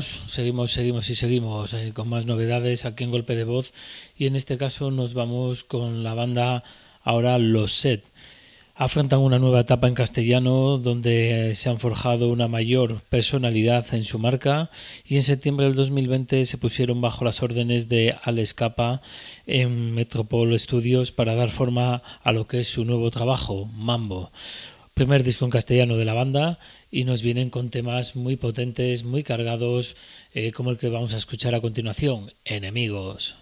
Seguimos, seguimos, seguimos y seguimos eh, con más novedades aquí en Golpe de Voz. Y en este caso nos vamos con la banda ahora Los Set. Afrontan una nueva etapa en castellano donde eh, se han forjado una mayor personalidad en su marca y en septiembre del 2020 se pusieron bajo las órdenes de Alex Capa en Metropol Studios para dar forma a lo que es su nuevo trabajo, Mambo primer disco en castellano de la banda y nos vienen con temas muy potentes, muy cargados, eh, como el que vamos a escuchar a continuación, Enemigos.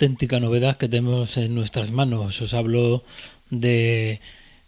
auténtica novedad que tenemos en nuestras manos. Os hablo de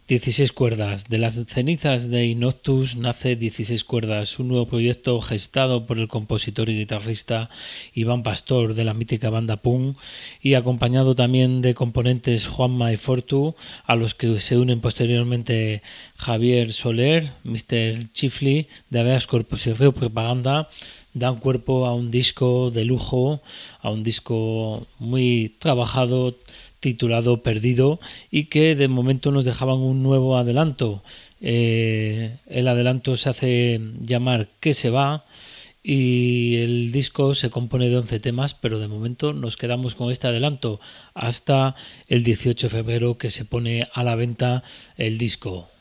16 cuerdas. De las cenizas de Inoctus nace 16 cuerdas, un nuevo proyecto gestado por el compositor y guitarrista Iván Pastor de la mítica banda Punk y acompañado también de componentes Juanma y Fortu, a los que se unen posteriormente Javier Soler, Mr. Chifli de Aveas Corpus y Río Propaganda dan cuerpo a un disco de lujo, a un disco muy trabajado, titulado Perdido, y que de momento nos dejaban un nuevo adelanto. Eh, el adelanto se hace llamar Que se va, y el disco se compone de 11 temas, pero de momento nos quedamos con este adelanto hasta el 18 de febrero que se pone a la venta el disco.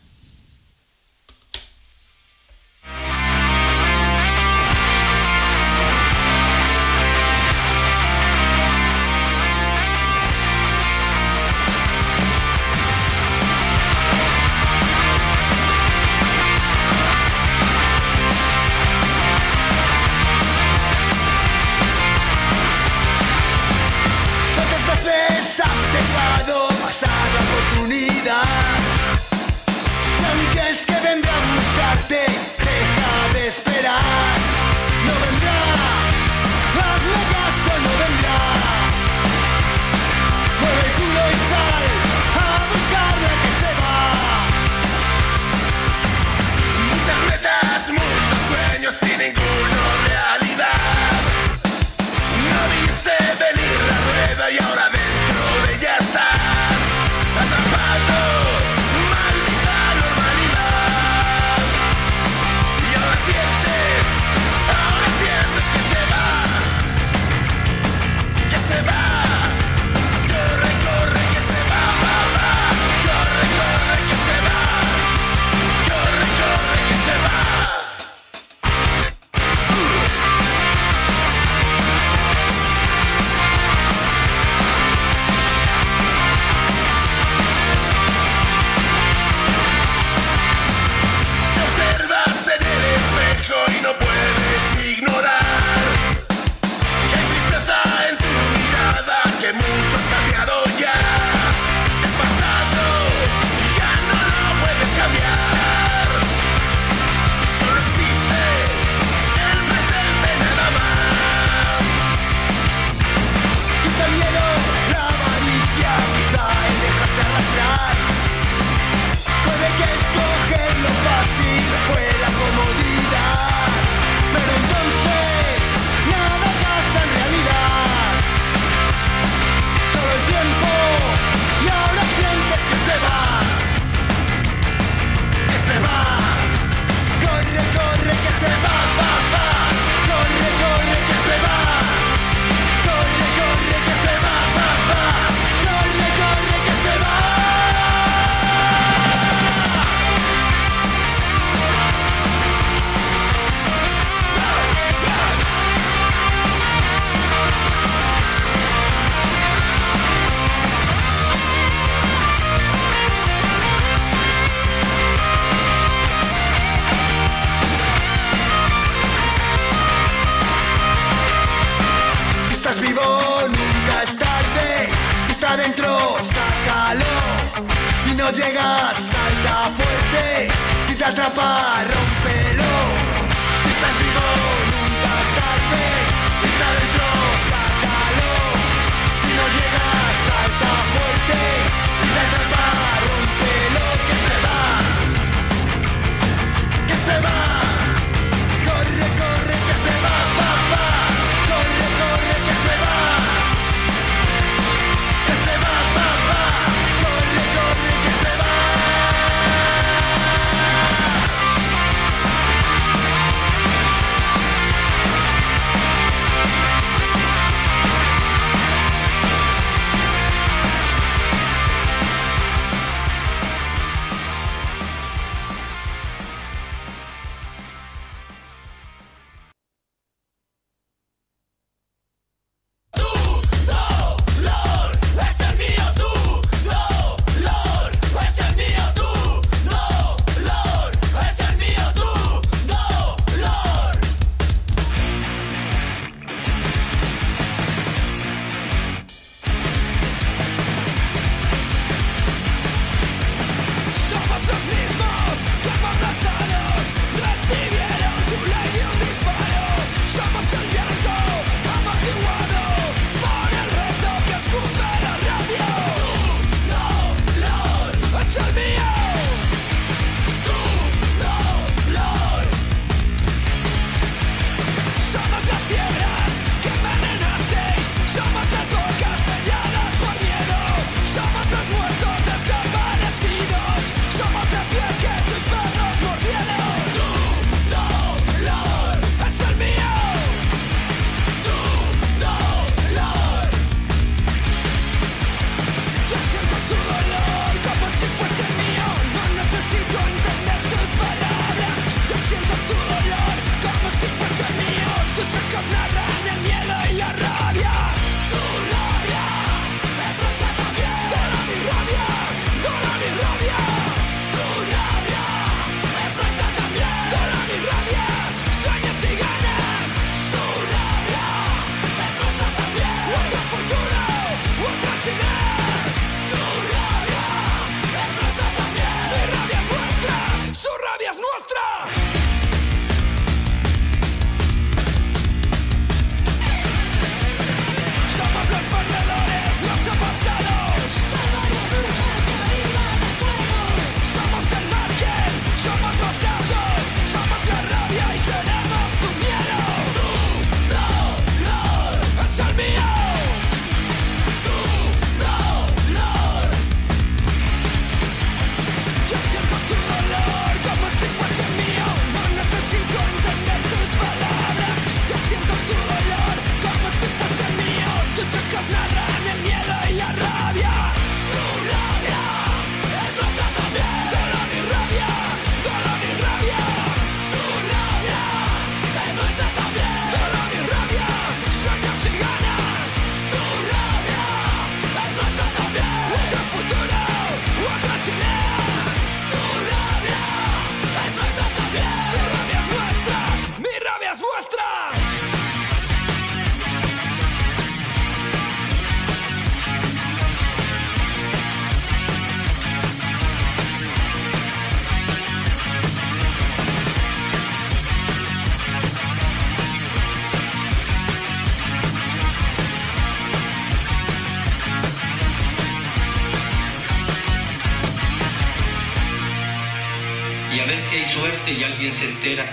Se entera.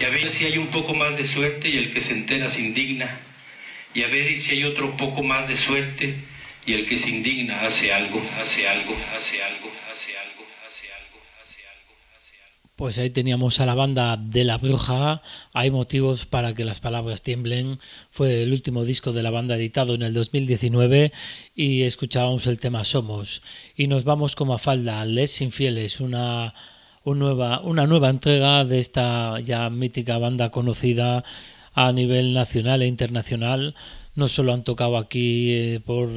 Y a ver si hay un poco más de suerte y el que se entera se indigna. Y a ver si hay otro poco más de suerte y el que se indigna hace algo, hace algo, hace algo, hace algo, hace algo, hace algo. Pues ahí teníamos a la banda de La Bruja. Hay motivos para que las palabras tiemblen. Fue el último disco de la banda editado en el 2019 y escuchábamos el tema Somos. Y nos vamos como a falda, Les Infieles, una, una nueva entrega de esta ya mítica banda conocida a nivel nacional e internacional. No solo han tocado aquí eh, por,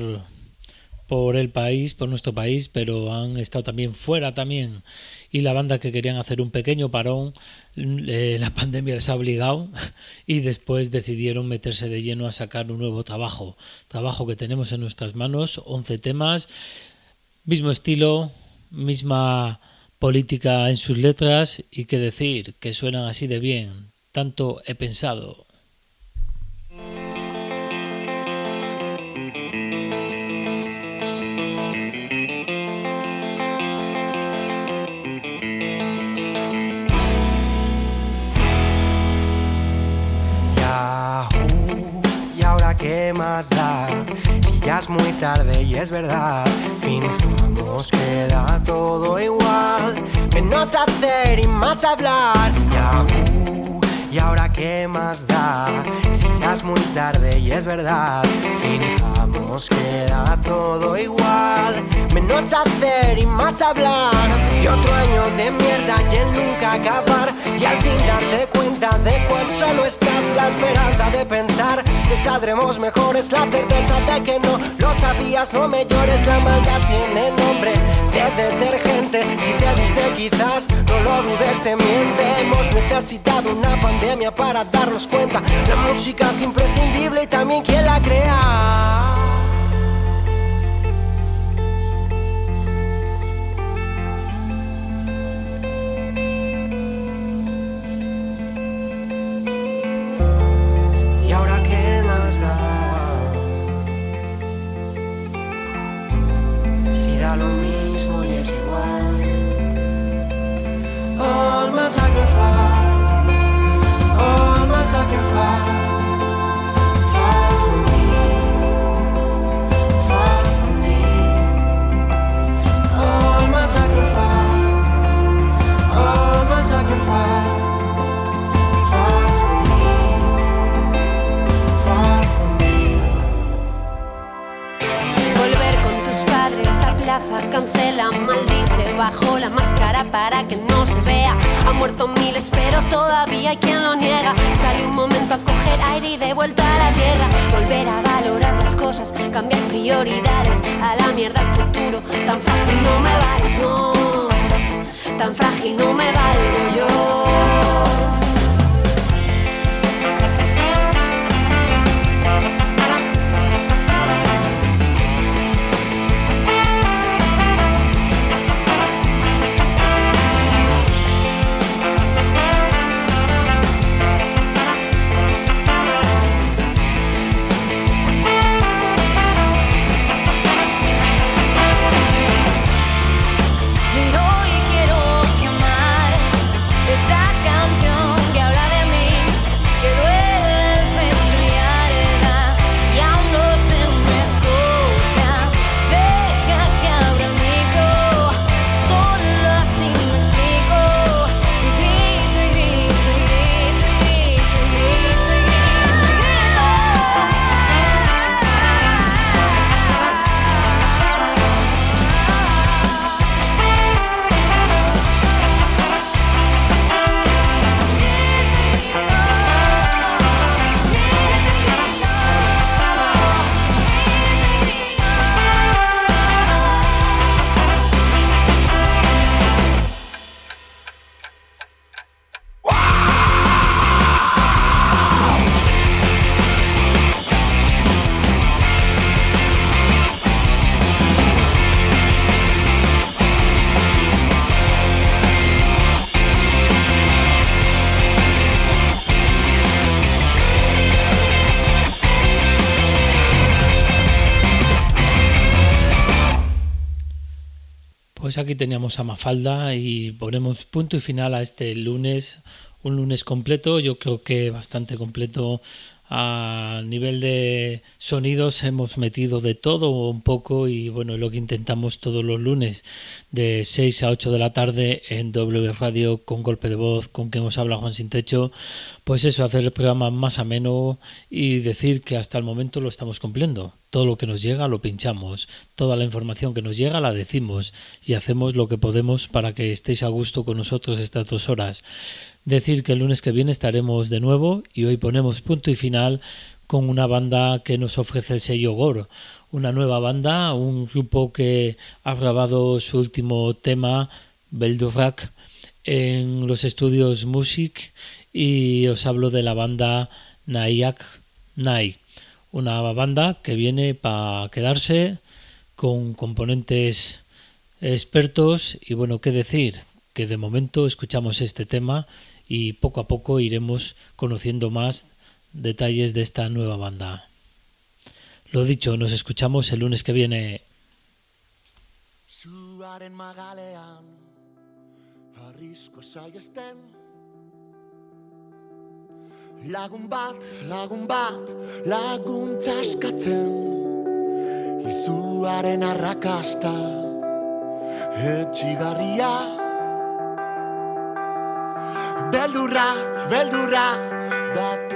por el país, por nuestro país, pero han estado también fuera también. Y la banda que querían hacer un pequeño parón, eh, la pandemia les ha obligado y después decidieron meterse de lleno a sacar un nuevo trabajo. Trabajo que tenemos en nuestras manos, 11 temas, mismo estilo, misma política en sus letras y que decir que suenan así de bien. Tanto he pensado. ¿y ahora qué más da? Si ya es muy tarde y es verdad, fingimos que da todo igual. Menos hacer y más hablar. Yahoo, ¿y ahora qué más da? Si ya es muy tarde y es verdad, fingamos que da todo igual. Menos hacer y más hablar. Y otro año de mierda y el nunca acabar. Y al fin darte cuenta de cuán solo estás la esperanza de pensar que saldremos mejores, la certeza de que no lo sabías, no me llores, la maldad tiene nombre de detergente. Si te dice quizás, no lo dudes, te miente. Hemos necesitado una pandemia para darnos cuenta. La música es imprescindible y también quien la crea. ¿Y ahora qué más da? Si da lo mismo y es igual. All my sacrifice, sacrifice. A plaza, cancela, maldice, bajo la máscara para que no se vea. Ha muerto miles, pero todavía hay quien lo niega. Sale un momento a coger aire y de vuelta a la tierra. Volver a valorar las cosas, cambiar prioridades. A la mierda el futuro, tan frágil no me vales, no. Tan frágil no me valgo yo. Aquí teníamos a Mafalda y ponemos punto y final a este lunes, un lunes completo, yo creo que bastante completo a nivel de sonidos hemos metido de todo un poco y bueno, lo que intentamos todos los lunes de 6 a 8 de la tarde en W Radio con golpe de voz, con quien os habla Juan Sin Techo, pues eso, hacer el programa más ameno y decir que hasta el momento lo estamos cumpliendo. Todo lo que nos llega lo pinchamos, toda la información que nos llega la decimos y hacemos lo que podemos para que estéis a gusto con nosotros estas dos horas. Decir que el lunes que viene estaremos de nuevo y hoy ponemos punto y final con una banda que nos ofrece el sello Gore, una nueva banda, un grupo que ha grabado su último tema, Beldurrak, en los estudios Music y os hablo de la banda Nayak Nai, una banda que viene para quedarse con componentes expertos y bueno, qué decir, que de momento escuchamos este tema y poco a poco iremos conociendo más detalles de esta nueva banda. Lo dicho, nos escuchamos el lunes que viene. Lagun bat, lagun bat, laguntza eskatzen Izuaren arrakasta Etxigarria Beldurra, beldurra, dator